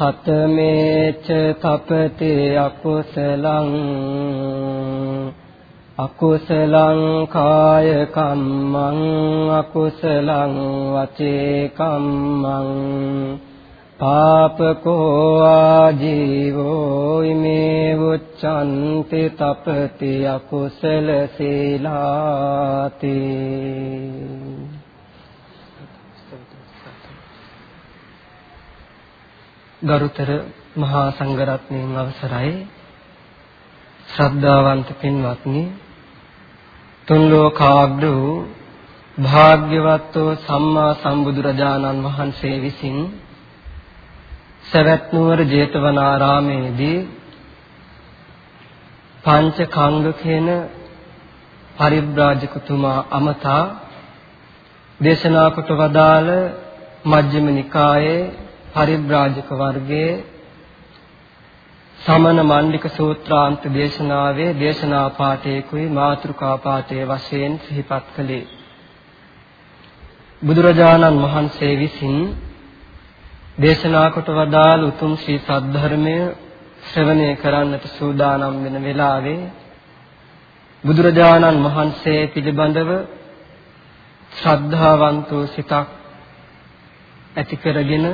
කතමේච තපති අකුසලං අකුසලං කාය කම්මං අකුසලං වචේ කම්මං පාපකෝ ආජීවෝ ඉමේ උච්ඡන්ති තපති අකුසල සීලාති ගරුතර මහා සංඝරත්නයන් අවසරයි. ශ්‍රද්ධාවන්ත පින්වත්නි තුන් ලෝකාග්‍ර වූ භාග්‍යවත් වූ සම්මා සම්බුදුරජාණන් වහන්සේ විසින් සවැත් නුවර ජේතවනාරාමේදී පංච කංග කියන පරිබ්‍රාජකතුමා අමතා දේශනා කොට වදාළ මජ්ක්‍ධිම නිකායේ පරිබ්‍රාජක වර්ගයේ සමන මණ්ඩික සූත්‍රාන්ත දේශනාවේ දේශනා පාඨයකුයි මාතෘකා පාඨයේ වශයෙන් සිහිපත් කළේ. බුදුරජාණන් වහන්සේ විසින් දේශනා කොට වදාළ උතුම් ශ්‍රී සද්ධර්මය ශ්‍රවණය කරන්නට සූදානම් වෙන වෙලාවේ බුදුරජාණන් වහන්සේ පිළිබඳව ශ්‍රද්ධාවන්ත සිතක් ඇති කරගෙන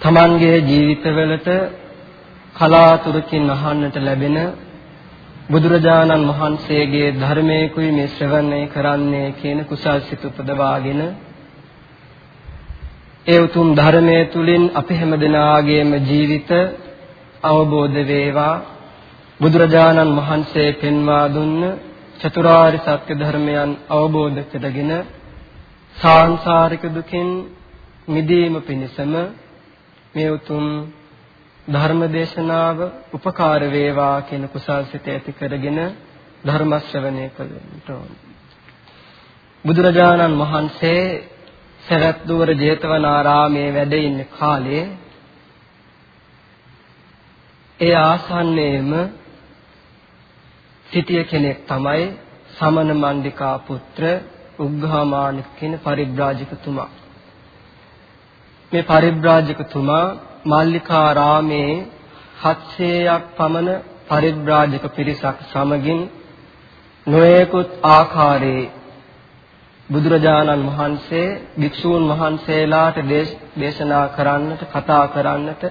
තමන්ගේ ජීවිතවලට කලාතුරකින් අහන්නට ලැබෙන බුදුරජාණන් වහන්සේගේ ධර්මයකුයි මේ ශ්‍රවණය කරන්නේ කියන කුසල් සිත උපදවාගෙන ඒ උතුම් ධර්මයේ තුලින් අපි හැමදෙනාගේම ජීවිත අවබෝධ වේවා. බුදුරජාණන් වහන්සේ පෙන්වා දුන්න චතුරාර්ය සත්‍ය ධර්මයන් අවබෝධ කරගෙන සාංශාරික දුකින් මිදීම පිණිසම මේ උතුම් ධර්ම දේශනාව උපකාර වේවා කියන කුසල් සිත ඇති කරගෙන ධර්ම ශ්‍රවණය කළෙන්ට බුදුරජාණන් වහන්සේ සරත් දුවර ජේතවනාරාමේ වැඩ ඉන්න කාලේ ඒ ආසන්නයේම සිටිය කෙනෙක් තමයි සමන මණ්ඩිකා පුත්‍ර උග්ඝාමානික කියන පරිබ්‍රාජකතුමා. මේ පරිබ්‍රාජකතුමා මල්ලිකාරාමේ 700ක් පමණ පරිබ්‍රාජක පිරිසක් සමගින් නොයෙකුත් ආකාරයේ බුදුරජාණන් වහන්සේ භික්ෂූන් වහන්සේලාට දේශනා කරන්නට කතා කරන්නට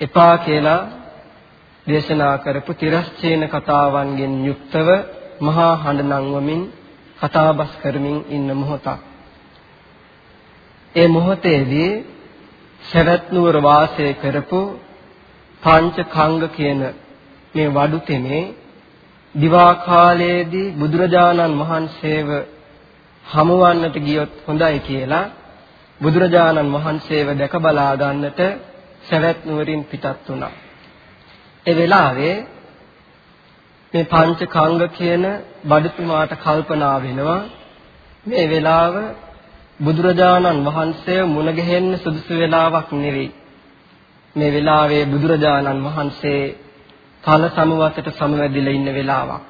එපා කියලා දේශනා කරපු තිරස්චීන කතාවන්ගෙන් යුක්තව මහා හඬ නංවමින් කතාබස් කරමින් ඉන්න මොහොතක්. ඒ මොහොතේදී සවැත් නුවර වාසය කරපු පංච කංග කියන මේ වඩු තෙමේ දිවා කාලයේදී බුදුරජාණන් වහන්සේව හමුවන්නට ගියොත් හොඳයි කියලා බුදුරජාණන් වහන්සේව දැක බලා ගන්නට සවැත් නුවරින් පිටත් වුණා. ඒ වෙලාවේ මේ පංච කංග කියන බඩතුමාට කල්පනා වෙනවා මේ වෙලාව බුදුරජාණන් වහන්සේ මුණ ගැහෙන්න සුදුසු වෙලාවක් නෙවෙයි. මේ වෙලාවේ බුදුරජාණන් වහන්සේ තල සමවතට සමවැදිලා ඉන්න වෙලාවක්.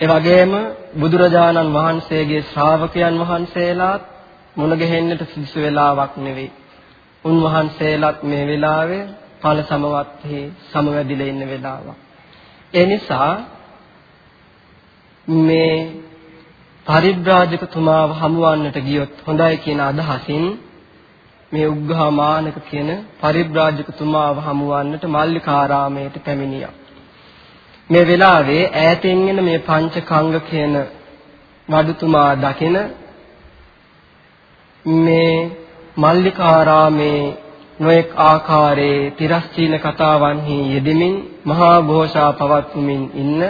ඒ වගේම බුදුරජාණන් වහන්සේගේ ශ්‍රාවකයන් වහන්සේලාත් මුණ ගැහෙන්නට සුදුසු වෙලාවක් නෙවෙයි. උන්වහන්සේලාත් මේ වෙලාවේ ඵල සමවත්හි සමවැදිලා ඉන්න වෙලාවක්. ඒ නිසා මේ පරිබ්‍රාජකතුමාව හමුවන්නට ගියොත් හොඳයි කියන අදහසින් මේ උග්ඝාමානක කියන පරිබ්‍රාජකතුමාව හමුවන්නට මල්ලිකාරාමයට පැමිණියා. මේ වෙලාවේ ඈතින් එන මේ පංචකංග කියන වඩුතුමා දකින මේ මල්ලිකාරාමේ නොඑක් ආකාරයේ තිරස්චීන කතාවන්හි යෙදෙමින් මහා ഘോഷා පවත්වමින් ඉන්න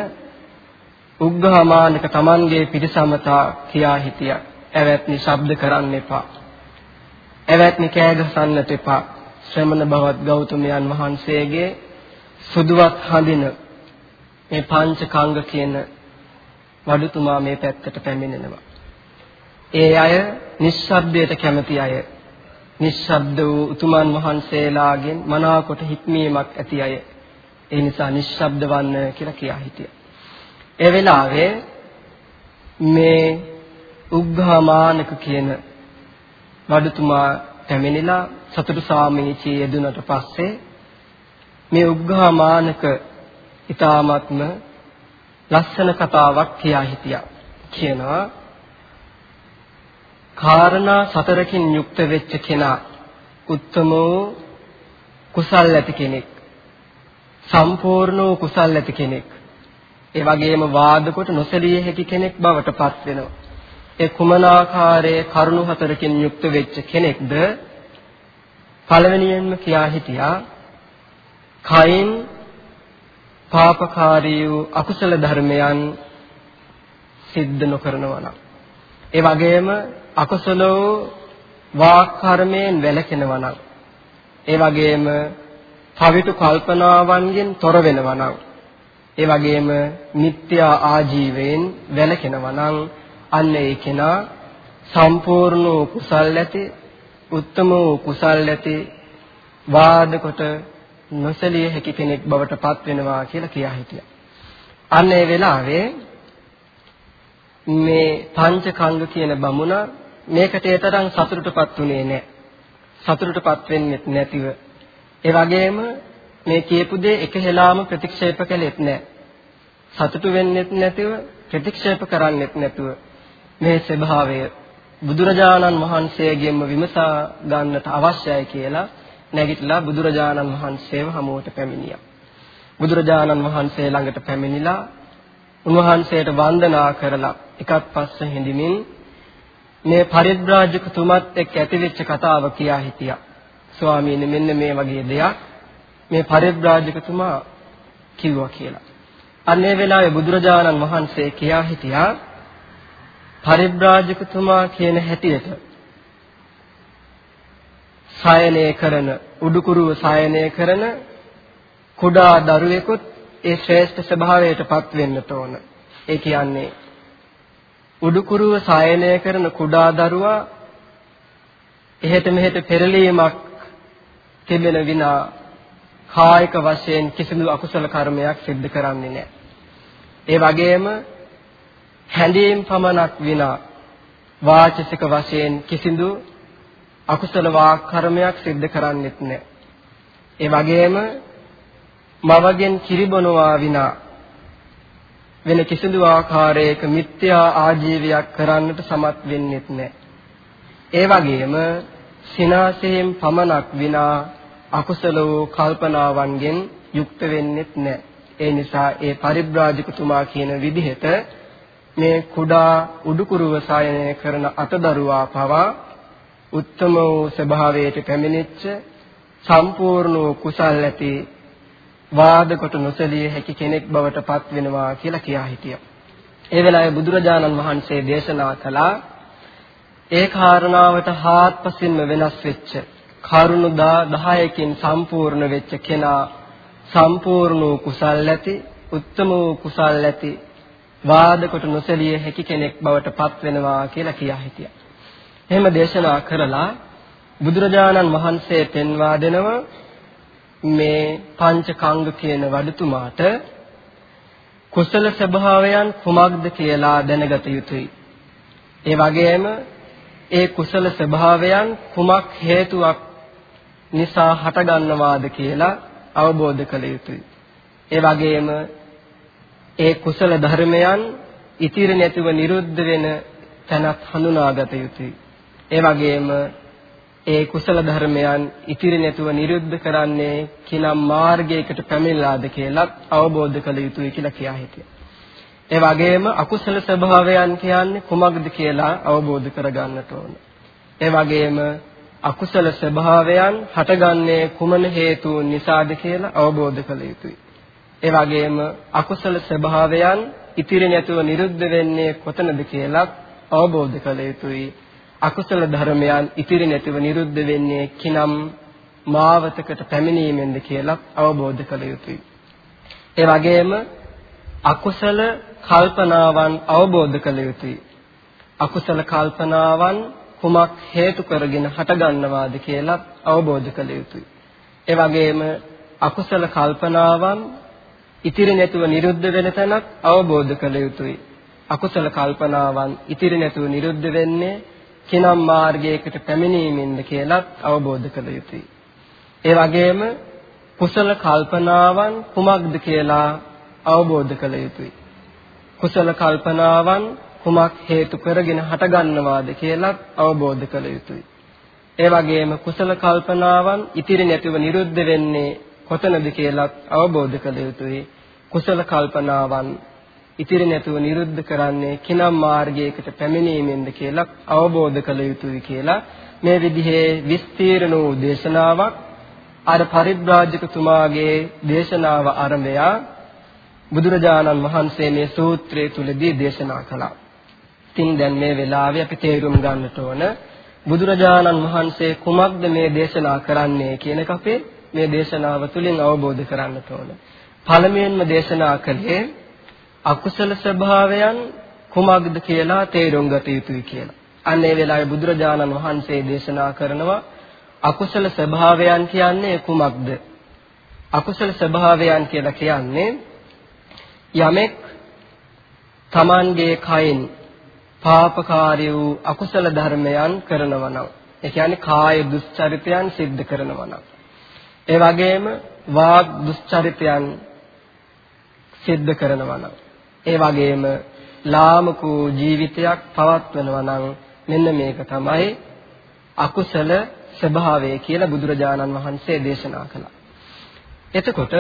උග්ඝාමානක Tamanගේ පිටසමතා කියා හිටියා. ඇවැත්නි ශබ්ද කරන්න එපා. ඇවැත්නි කෑ ගසන්නට එපා. ශ්‍රමණ බවත් ගෞතමයන් වහන්සේගේ සුදුවත් හඳින මේ පංචකංග කියන වඩුතුමා මේ පැත්තට පැමිණෙනවා. ඒ අය නිශ්ශබ්දයට කැමති අය. නිශ්ශබ්ද වූ උතුමන් වහන්සේලාගෙන් මනාකොට හික්මීමක් ඇති අය. ඒ නිසා නිශ්ශබ්ද වන්න කියලා කියා හිටියා. ඒ වෙලාවේ මේ උග්ඝාමානක කියන වඩුතුමා පැමිණිලා සතුටු සාමීචී යෙදුනට පස්සේ මේ උග්ඝාමානක ඊ타ත්ම ලස්සන කතාවක් කියා හිටියා. කියනවා කාරණා සතරකින් යුක්ත වෙච්ච කෙනා උත්තමෝ කුසල් ඇති කෙනෙක්. සම්පූර්ණ වූ කුසල් ඇති කෙනෙක්. ඒ වගේම වාද කොට නොසලිය හැකි කෙනෙක් බවට පත් වෙනවා. ඒ කුමන ආකාරයේ කරුණු හතරකින් යුක්ත වෙච්ච කෙනෙක්ද? පළවෙනියෙන්ම කියා හිටියා කයින් පාපකාරී වූ අකුසල ධර්මයන් සිද්ධ නොකරනවා නම්. ඒ වගේම අකුසල වූ වාක් කර්මයෙන් වැළකෙනවා නම්. ඒ වගේම පවිතු කල්පනාවන්ගෙන් තොර වෙනවා නම්. ඒ වගේම මිත්‍යා ආජීවයෙන් වැළකෙනවා නම් අන්න ඒ කෙනා සම්පූර්ණ කුසල් ඇති උත්තම කුසල් ඇති වාද කොට නොසලිය හැකි කෙනෙක් බවට පත් වෙනවා කියලා කියා හිටියා. අන්න ඒ වෙලාවේ මේ පංචකංග කියන බමුණ මේකට ඒතරම් සතුටටපත් උනේ නැහැ. සතුටටපත් වෙන්නේ නැතිව ඒ වගේම මේ කියපු දේ එක හෙලාම ප්‍රතික්ෂේප කළෙත් නැහැ. සතුටු වෙන්නෙත් නැතිව ප්‍රතික්ෂේප කරන්නෙත් නැතුව මේ ස්වභාවය බුදුරජාණන් වහන්සේගෙන්ම විමසා ගන්නට අවශ්‍යයි කියලා නැගිටලා බුදුරජාණන් වහන්සේව හමුවට පැමිණියා. බුදුරජාණන් වහන්සේ ළඟට පැමිණිලා උන්වහන්සේට වන්දනා කරලා එකත් පස්ස හිඳිමින් මේ පරිබ්‍රාජකතුමත් එක්ක ඇතිවෙච්ච කතාව කියා හිටියා. ස්වාමීනි මෙන්න මේ වගේ දෙයක් මේ පරිබ්‍රාජකතුමා කිව්වා කියලා. අන්නේ වෙලාවේ බුදුරජාණන් වහන්සේ කියා හිටියා පරිබ්‍රාජකතුමා කියන හැටියට සායනය කරන උඩුකුරුව සායනය කරන කුඩා දරුවෙකුත් ඒ ශ්‍රේෂ්ඨ ස්වභාවයටපත් වෙන්නට ඕන. ඒ කියන්නේ උඩුකුරුව සායනය කරන කුඩා දරුවා එහෙට මෙහෙට පෙරලීමක් තිබෙන විනා කායික වශයෙන් කිසිදු අකුසල කර්මයක් සිද්ධ කරන්නේ නැහැ. ඒ වගේම හැඳීම් පමණක් විනා වාචසික වශයෙන් කිසිදු අකුසල වාක් කර්මයක් සිද්ධ කරන්නෙත් නැහැ. ඒ වගේම මවගෙන් කිරිබොනවා විනා වෙන කිසිදු ආකාරයක මිත්‍යා ආජීවයක් කරන්නට සමත් වෙන්නෙත් නැහැ. ඒ වගේම සිනාසයෙන් පමණක් විනා අකුසල වූ කල්පනාවන්ගෙන් යුක්ත වෙන්නෙත් නැහැ. ඒ නිසා ඒ පරිබ්‍රාජකතුමා කියන විදිහට මේ කුඩා උඩුකුරුව සායනය කරන අතදරුවා පවා උත්තම වූ ස්වභාවයට පැමිණෙච්ච සම්පූර්ණ වූ කුසල් ඇති වාද කොට නොසලිය හැකි කෙනෙක් බවට පත් වෙනවා කියලා කියා හිටියා. ඒ වෙලාවේ බුදුරජාණන් වහන්සේ දේශනා කළා ඒ කාරණාවට හාත්පසින්ම වෙනස් වෙච්ච කරුණු 10කින් සම්පූර්ණ වෙච්ච කෙනා සම්පූර්ණ වූ කුසල් ඇති උත්තම වූ කුසල් ඇති වාද කොට නොසලිය හැකි කෙනෙක් බවට පත් වෙනවා කියලා කියා හිටියා. එහෙම දේශනා කරලා බුදුරජාණන් වහන්සේ පෙන්වා දෙනවා මේ පංචකංග කියන වඩතුමාට කුසල ස්වභාවයන් කුමක්ද කියලා දැනගත යුතුයි. ඒ වගේම ඒ කුසල ස්වභාවයන් කුමක් හේතුවක් නිසා හටගන්නවාද කියලා අවබෝධ කළ යුතුයි. ඒ වගේම ඒ කුසල ධර්මයන් ඉතිරි නැතිව නිරුද්ධ වෙන තැනක් හඳුනාගත යුතුයි. ඒ වගේම ඒ කුසල ධර්මයන් ඉතිරි නැතුව නිරුද්ධ කරන්නේ කිනම් මාර්ගයකට පැමිණලාද කියලා අවබෝධ කළ යුතුයි කියලා කියා හිටියා. ඒ වගේම අකුසල ස්වභාවයන් කියන්නේ කුමක්ද කියලා අවබෝධ කරගන්නට ඕන. ඒ වගේම අකුසල ස්වභාවයන් හටගන්නේ කුමන හේතුන් නිසාද කියලා අවබෝධ කළ යුතුයි. ඒ වගේම අකුසල ස්වභාවයන් ඉතිරි නැතුව නිරුද්ධ වෙන්නේ කොතනද කියලා අවබෝධ කළ යුතුයි. අකුසල ධර්මයන් ඉතිරි නැතිව නිරුද්ධ වෙන්නේ කිනම් මාවතකට පැමිණීමෙන්ද කියලා අවබෝධ කළ යුතුයි. ඒ වගේම අකුසල කල්පනාවන් අවබෝධ කළ යුතුයි. අකුසල කල්පනාවන් කුමක් හේතු කරගෙන හටගන්නවාද කියලා අවබෝධ කළ යුතුයි. ඒ වගේම අකුසල කල්පනාවන් ඉතිරි නැතුව නිරුද්ධ වෙන තැනක් අවබෝධ කළ යුතුයි. අකුසල කල්පනාවන් ඉතිරි නැතුව නිරුද්ධ වෙන්නේ කිනම් මාර්ගයකට පැමිණීමෙන්ද කියලා අවබෝධ කළ යුතුයි. ඒ වගේම කුසල කල්පනාවන් කුමක්ද කියලා අවබෝධ කළ යුතුයි. කුසල කල්පනාවන් කුමක් හේතු කරගෙන හටගන්නවාද කියලා අවබෝධ කළ යුතුයි. ඒ වගේම කුසල කල්පනාවන් ඉතිරි නැතිව නිරුද්ධ වෙන්නේ කොතනද කියලා අවබෝධ කළ යුතුයි. කුසල කල්පනාවන් ඉතිරි නැතුව නිරුද්ධ කරන්නේ කිනම් මාර්ගයකට පැමිණීමෙන්ද කියලා අවබෝධ කළ යුතුයි කියලා මේ විදිහේ විස්තීර්ණ වූ දේශනාවක් අර පරිබ්‍රාජකතුමාගේ දේශනාව ආරම්භය බුදුරජාණන් වහන්සේ මේ සූත්‍රය තුලදී දේශනා කළා. ඉතින් දැන් මේ වෙලාවේ අපි තේරුම් ගන්නට ඕන බුදුරජාණන් වහන්සේ කුමක්ද මේ දේශනා කරන්නේ කියන එක අපේ මේ දේශනාව තුළින් අවබෝධ කරගන්නට ඕන. පළමුවෙන්ම දේශනා කළේ අකුසල ස්වභාවයන් කුමක්ද කියලා තේරුම් ගත යුතුයි කියලා. අන්න ඒ වෙලාවේ බුදුරජාණන් වහන්සේ දේශනා කරනවා අකුසල ස්වභාවයන් කියන්නේ කුමක්ද? අකුසල ස්වභාවයන් කියලා කියන්නේ යමෙක් තමන්ගේ කයින් පාපකාරී වූ අකුසල ධර්මයන් කරනවා නම් ඒ කියන්නේ කාය දුස්චරිතයන් සිද්ධ කරනවා නම් ඒ වගේම වාග් දුස්චරිතයන් සිද්ධ කරනවා නම් ඒ වගේම ලාමක ජීවිතයක් පවත්වනවා නම් මෙන්න මේක තමයි අකුසල ස්වභාවය කියලා බුදුරජාණන් වහන්සේ දේශනා කළා. එතකොට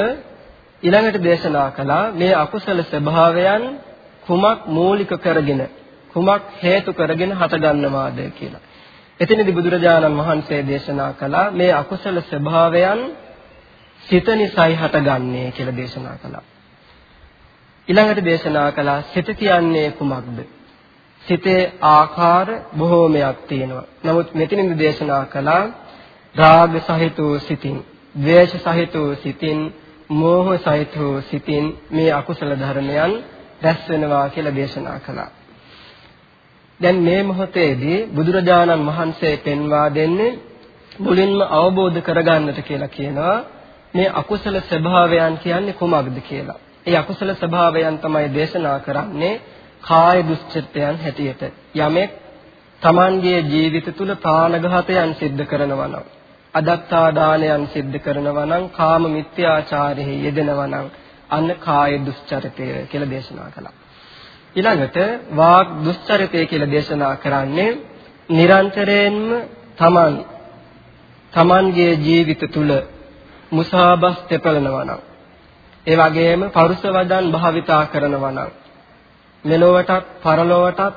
ඊළඟට දේශනා කළා මේ අකුසල ස්වභාවයන් කුමක් මූලික කරගෙන කුමක් හේතු කරගෙන හටගන්නවාද කියලා. එතනදී බුදුරජාණන් වහන්සේ දේශනා කළා මේ අකුසල ස්වභාවයන් සිත නිසයි හටගන්නේ කියලා දේශනා කළා. ඊළඟට දේශනා කළා සිත කියන්නේ කුමක්ද? සිතේ ආකාර බොහෝමයක් තියෙනවා. නමුත් මෙතනින්ද දේශනා කළා රාග සහිත වූ සිතින්, ද්වේෂ සහිත වූ සිතින්, මෝහ සහිත වූ සිතින් මේ අකුසල ධර්මයන් රැස් වෙනවා කියලා දේශනා කළා. දැන් මේ මොහොතේදී බුදුරජාණන් වහන්සේ පෙන්වා දෙන්නේ මුලින්ම අවබෝධ කරගන්නට කියලා කියනවා මේ අකුසල ස්වභාවයන් කියන්නේ කුමක්ද කියලා. ඒ අකුසල ස්වභාවයන් තමයි දේශනා කරන්නේ කාය දුස්චරිතයන් හැටියට. යමෙක් Tamanගේ ජීවිත තුල ප්‍රාණඝාතයන් සිද්ධ කරනවා නම්, අදත්තා දානයන් සිද්ධ කරනවා නම්, කාම මිත්‍යාචාරයේ යෙදෙනවා නම් අන්න කාය දුස්චරිතය කියලා දේශනා කළා. ඊළඟට වාග් දුස්චරිතය කියලා දේශනා කරන්නේ නිරන්තරයෙන්ම Taman Tamanගේ ජීවිත තුල මුසාබස් තෙපලනවා නම් ඒ වගේම පරුස වදන් භාවිතා කරනවා නම් මෙලොවටත් පරලොවටත්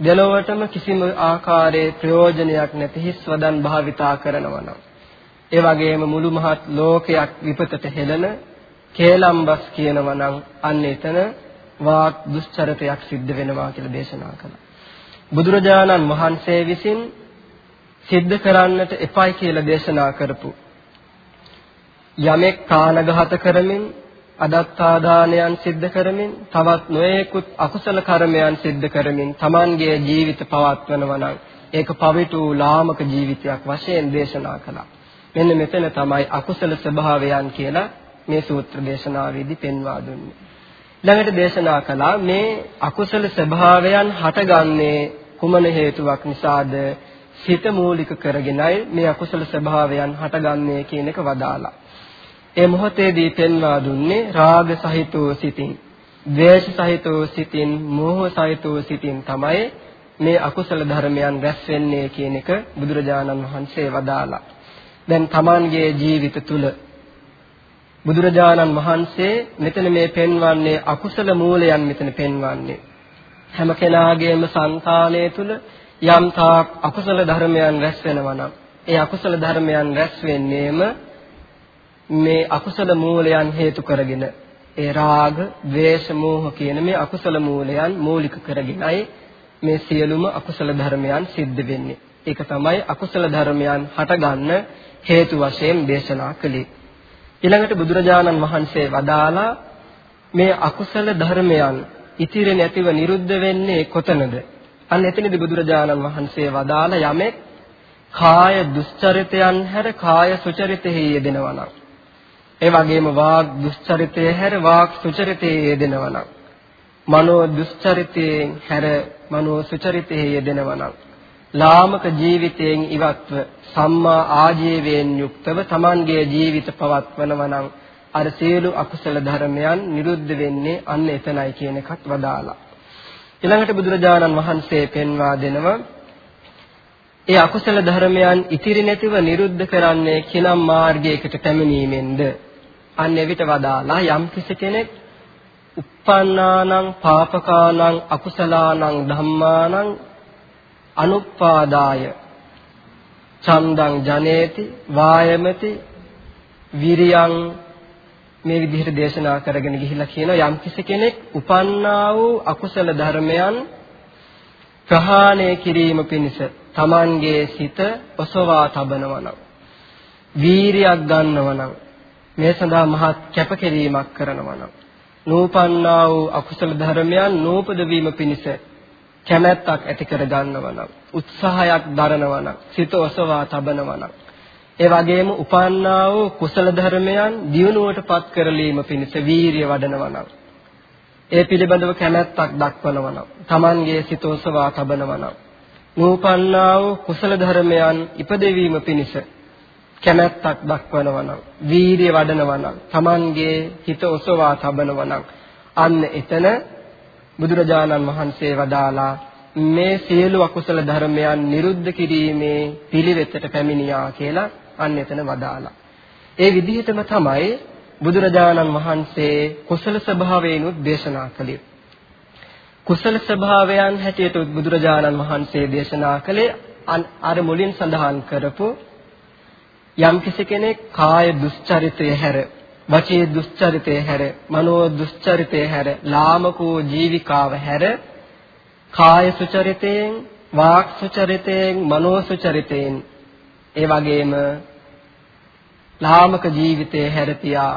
දෙලොවටම කිසිම ආකාරයේ ප්‍රයෝජනයක් නැති හිස් වදන් භාවිතා කරනවා නම් ඒ වගේම මුළු මහත් ලෝකයක් විපතට හෙළන කේලම්බස් කියනවා නම් අන්න එතන වාක් දුස්චරිතයක් සිද්ධ වෙනවා කියලා දේශනා කළා. බුදුරජාණන් වහන්සේ විසින් සිද්ධ කරන්නට එපයි කියලා දේශනා කරපු යමෙක් කානඝාත කරමින් අදත්තාදානයන් සිද්ධ කරමින් තවත් නොයෙකුත් අකුසල කර්මයන් සිද්ධ කරමින් Tamanගේ ජීවිත පවත්වනවා නම් ඒක පවිතු ලාමක ජීවිතයක් වශයෙන් දේශනා කළා. මෙන්න මෙතන තමයි අකුසල ස්වභාවයන් කියලා මේ සූත්‍ර දේශනාවේදී පෙන්වා දුන්නේ. ළඟට දේශනා කළා මේ අකුසල ස්වභාවයන් හටගන්නේ කුමන හේතුවක් නිසාද? සිත මූලික කරගෙනයි මේ අකුසල ස්වභාවයන් හටගන්නේ කියන එක වදාලා. ඒ මොහොතේදී පෙන්වා දුන්නේ රාග සහිතව සිතින්, ද්වේෂ සහිතව සිතින්, මෝහ සහිතව සිතින් තමයි මේ අකුසල ධර්මයන් රැස් වෙන්නේ කියන එක බුදුරජාණන් වහන්සේ වදාලා. දැන් Tamanගේ ජීවිත තුල බුදුරජාණන් වහන්සේ මෙතන මේ පෙන්වන්නේ අකුසල මූලයන් මෙතන පෙන්වන්නේ. හැම කෙනාගේම సంతානය තුල යම් තාක් අකුසල ධර්මයන් රැස් වෙනවා නම් ඒ අකුසල ධර්මයන් රැස් වෙන්නේම මේ අකුසල මූලයන් හේතු කරගෙන ඒ රාග, ద్వේෂ, මෝහ කියන මේ අකුසල මූලයන් මූලික කරගෙනයි මේ සියලුම අකුසල ධර්මයන් සිද්ධ වෙන්නේ. ඒක තමයි අකුසල ධර්මයන් හටගන්න හේතු වශයෙන් දේශනා කළේ. ඊළඟට බුදුරජාණන් වහන්සේ වදාලා මේ අකුසල ධර්මයන් ඉතිරි නැතිව නිරුද්ධ වෙන්නේ කොතනද? අන්න එතනදී බුදුරජාණන් වහන්සේ වදාළ යමෙක් කාය දුස්චරිතයන් හැර කාය සුචරිතෙහි යෙදෙනවා නම් ඒ වගේම වාග් දුස්චරිතය හැර වාග් සුචරිතයේ යෙදෙනවා නම් මනෝ දුස්චරිතයෙන් හැර මනෝ සුචරිතයේ යෙදෙනවා නම් ලාමක ජීවිතයෙන් ඉවත්ව සම්මා ආජීවයෙන් යුක්තව Tamanගේ ජීවිත පවත්වනවා නම් අර සියලු අකුසල ධර්මයන් නිරුද්ධ වෙන්නේ අන්න එතනයි කියන එකත් වදාලා. ඊළඟට බුදුරජාණන් වහන්සේ පෙන්වා දෙනවා ඒ අකුසල ධර්මයන් ඉතිරි නැතිව නිරුද්ධ කරන්නේ කිනම් මාර්ගයකට පැමිණීමෙන්ද අන්න එවිට වදාලා යම් කෙනෙක් uppannānaṁ pāpakānaṁ akusalaanaṁ dhammānaṁ anuppādāya චන්දං ජනේති වායමති විරියං මේ විදිහට දේශනා කරගෙන ගිහිලා කියන යම් කෙනෙක් උපන්නා වූ අකුසල ධර්මයන් ප්‍රහාණය කිරීම පිණිස Tamanගේ සිත ඔසවා තබනවා නම් වීරියක් ගන්නවා නම් මේ සඳහා මහත් කැපකිරීමක් කරනවා නම් නූපන්නා වූ අකුසල ධර්මයන් නූපද වීම පිණිස කැමැත්තක් ඇති කර ගන්නවා නම් උත්සාහයක් දරනවා නම් සිත ඔසවා තබනවා නම් ඒ වගේම උපන්නා වූ කුසල ධර්මයන් දියුණුවටපත් කරලීම පිණිස වීරිය වඩනවා නම් ඒ පිළිබඳව කැමැත්තක් දක්වනවා නම් Tamanගේ සිත ඔසවා තබනවා නම් නූපන්නා වූ කුසල ධර්මයන් ඉපදෙවීම පිණිස කැමැත්තක් දක්වනවා නම් වීරිය වඩනවා නම් Tamanගේ හිත ඔසවා තබනවා නම් අන්න එතන බුදුරජාණන් වහන්සේ වදාලා මේ සියලු අකුසල ධර්මයන් නිරුද්ධ කිරීමේ පිළිවෙතට පැමිණියා කියලා අන්න එතන වදාලා. ඒ විදිහටම තමයි බුදුරජාණන් වහන්සේ කුසල ස්වභාවයනුත් දේශනා කළේ. කුසල ස්වභාවයන් හැටියට බුදුරජාණන් වහන්සේ දේශනා කළේ අර මුලින් සඳහන් කරපු යම් කෙනෙක් කාය දුස්චරිතය හැර වචී දුස්චරිතය හැර මනෝ දුස්චරිතය හැර ලාමකෝ ජීවිකාව හැර කාය සුචරිතයෙන් වාක් සුචරිතයෙන් මනෝ සුචරිතයෙන්. ඒ වගේම ලාමක ජීවිතයේ හැරතියා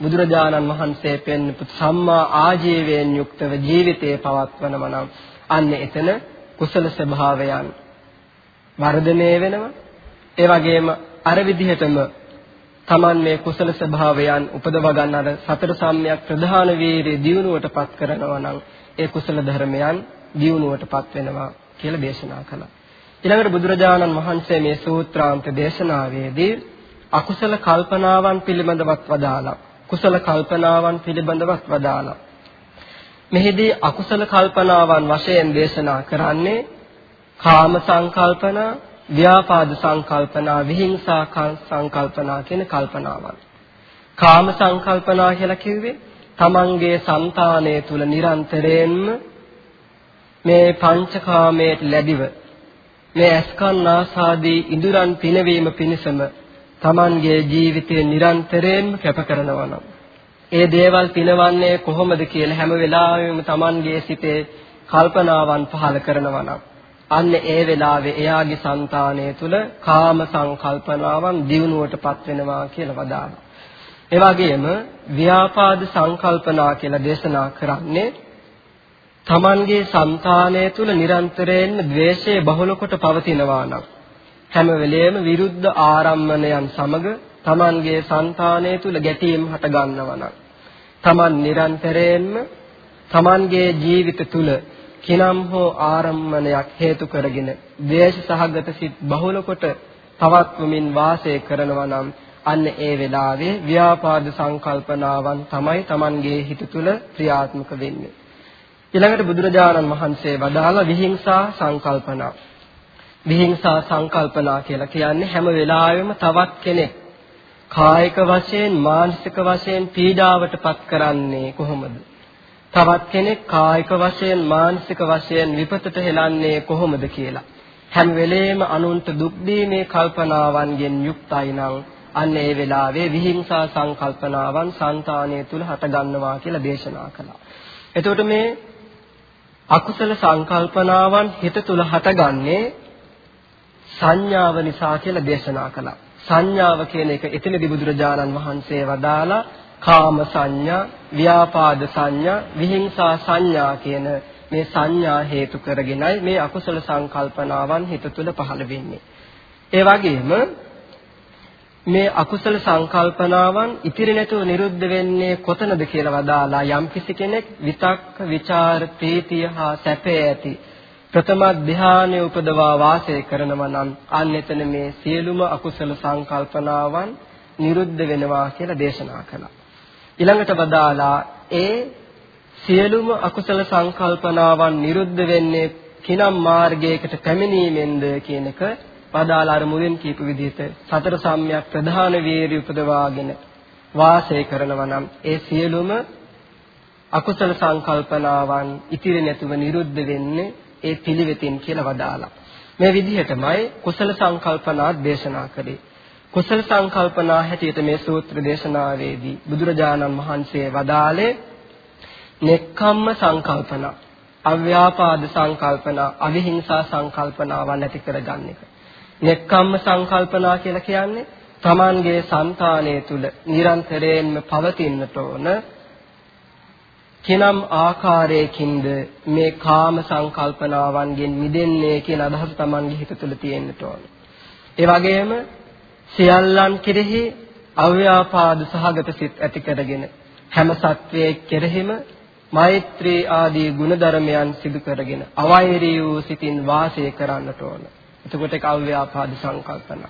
බුදුරජාණන් වහන්සේ පෙන්වපු සම්මා ආජීවයෙන් යුක්තව ජීවිතේ පවත්වනම නම් අන්න එතන කුසල ස්වභාවයන් වර්ධනය වෙනවා. ඒ වගේම අර විදිහටම Taman මේ කුසල ස්වභාවයන් උපදව ගන්න අර සතර සම්‍යක් ප්‍රධාන වීරිය දියුණුවටපත් කරනවා නම් ඒ කුසල ධර්මයන් දියුණුවටපත් වෙනවා කියලා දේශනා කළා. ඊළඟට බුදුරජාණන් වහන්සේ මේ සූත්‍රාන්ත දේශනාවේදී අකුසල කල්පනාවන් පිළිබඳවත් වදාලා කුසල කල්පනාවන් පිළිබඳවත් වදාලා මෙහිදී අකුසල කල්පනාවන් වශයෙන් දේශනා කරන්නේ කාම සංකල්පනා ව්‍යාපාද සංකල්පනා විහිංසා සංකල්පනා කියන කල්පනාවන්. කාම සංකල්පනා කියලා කිව්වේ තමන්ගේ సంతානය තුල නිරන්තරයෙන්ම මේ පංචකාමයට ලැබිව මේ අස්කන්නාසාදී ඉඳුරන් පිනවීම පිණිසම තමන්ගේ ජීවිතය නිරන්තරයෙන්ම කැප කරනවා නම් ඒ දේවල් පිනවන්නේ කොහොමද කියලා හැම වෙලාවෙම තමන්ගේ සිතේ කල්පනාවන් පහළ කරනවා නම් අන්න ඒ වෙලාවේ එයාගේ సంతානය තුල කාම සංකල්පනාවන් දියුණුවටපත් වෙනවා කියලා වදානවා. ඒ වගේම ව්‍යාපාද සංකල්පනා කියලා දේශනා කරන්නේ තමන්ගේ సంతානය තුල නිරන්තරයෙන් ද්වේෂය බහුල කොට පවතිනවා නම් හැම වෙලෙම විරුද්ධ ආරම්මණයන් සමග තමන්ගේ సంతානය තුල ගැටීම් හට ගන්නවා නම් තමන් නිරන්තරයෙන්ම තමන්ගේ ජීවිත තුල කිනම් හෝ ආරම්මණයක් හේතු කරගෙන ද්වේෂ සහගත සිත් බහුල කොට පවත්වමින් වාසය කරනවා නම් අන්න ඒ වෙලාවේ ව්‍යාපාද සංකල්පනාවන් තමයි Tamanගේ හිත තුළ ක්‍රියාත්මක වෙන්නේ. ඊළඟට බුදුරජාණන් වහන්සේ වදාළ විහිංසා සංකල්පනා. විහිංසා සංකල්පනා කියලා කියන්නේ හැම වෙලාවෙම තවත් කෙනෙක් කායික වශයෙන් මානසික වශයෙන් පීඩාවටපත් කරන්නේ කොහොමද? තවත් කෙනෙක් කායික වශයෙන් මානසික වශයෙන් විපතට හෙලන්නේ කොහොමද කියලා හැම වෙලේම අනුන්ට දුක් දීමේ කල්පනාවන්ගෙන් යුක්තයි නම් අන්න ඒ වෙලාවේ විහිංසා සංකල්පනාවන් సంతානය තුල හට ගන්නවා කියලා දේශනා කළා. එතකොට මේ අකුසල සංකල්පනාවන් හිත තුල හටගන්නේ සංඥාව නිසා කියලා දේශනා කළා. සංඥාව කියන එක එතනදී බුදුරජාණන් වහන්සේ වදාලා කාම සංඥා, ව්‍යාපාද සංඥා, විහිංසා සංඥා කියන මේ සංඥා හේතු කරගෙනයි මේ අකුසල සංකල්පනාවන් හිත තුළ පහළ වෙන්නේ. ඒ වගේම මේ අකුසල සංකල්පනාවන් ඉතිරි නැතුව නිරුද්ධ වෙන්නේ කොතනද කියලා වදාලා යම්කිසි කෙනෙක් විතක්ක, ਵਿਚාර, ප්‍රීතිය හා සැපේ ඇති ප්‍රථම ධානය උපදවා වාසය කරනවා නම් අන්න එතන මේ සියලුම අකුසල සංකල්පනාවන් නිරුද්ධ වෙනවා කියලා දේශනා කළා. ඊළඟට වදාලා ඒ සියලුම අකුසල සංකල්පනාවන් නිරුද්ධ වෙන්නේ කිනම් මාර්ගයකට පැමිණීමෙන්ද කියන එක වදාලා අර මුලින් කියපු විදිහට සතර සම්‍යක් ප්‍රධාන වීරිය උපදවාගෙන වාසය කරනවා නම් ඒ සියලුම අකුසල සංකල්පනාවන් ඉතිරි නැතුව නිරුද්ධ වෙන්නේ ඒ පිළිවෙතින් කියලා වදාලා. මේ විදිහටමයි කුසල සංකල්පනා දේශනා කළේ. කුසල සංකල්පනා හැටියට මේ සූත්‍ර දේශනාවේදී බුදුරජාණන් වහන්සේ වදාළේ නෙක්ඛම්ම සංකල්පනා, අව්‍යාපාද සංකල්පනා, අවිහිංසා සංකල්පනාවන් ඇති කරගන්න එක. නෙක්ඛම්ම සංකල්පනා කියලා කියන්නේ තමන්ගේ సంతානය තුල නිරන්තරයෙන්ම පවතින්නට ඕන කිනම් ආකාරයකින්ද මේ කාම සංකල්පනාවන්ගෙන් මිදෙන්නේ කියන අදහස තමන්ගේ හිත තුළ තියෙන්නට ඕන. ඒ වගේම සියල්ලන් කෙරෙහි අව්‍යාපාද සහගත සිත් ඇති කරගෙන හැම සත්වයෙක් කෙරෙහිම මෛත්‍රී ආදී ගුණධර්මයන් සිදු කරගෙන අවෛරී වූ සිතින් වාසය කරන්නට ඕන. එතකොට ඒක අව්‍යාපාද සංකල්පන.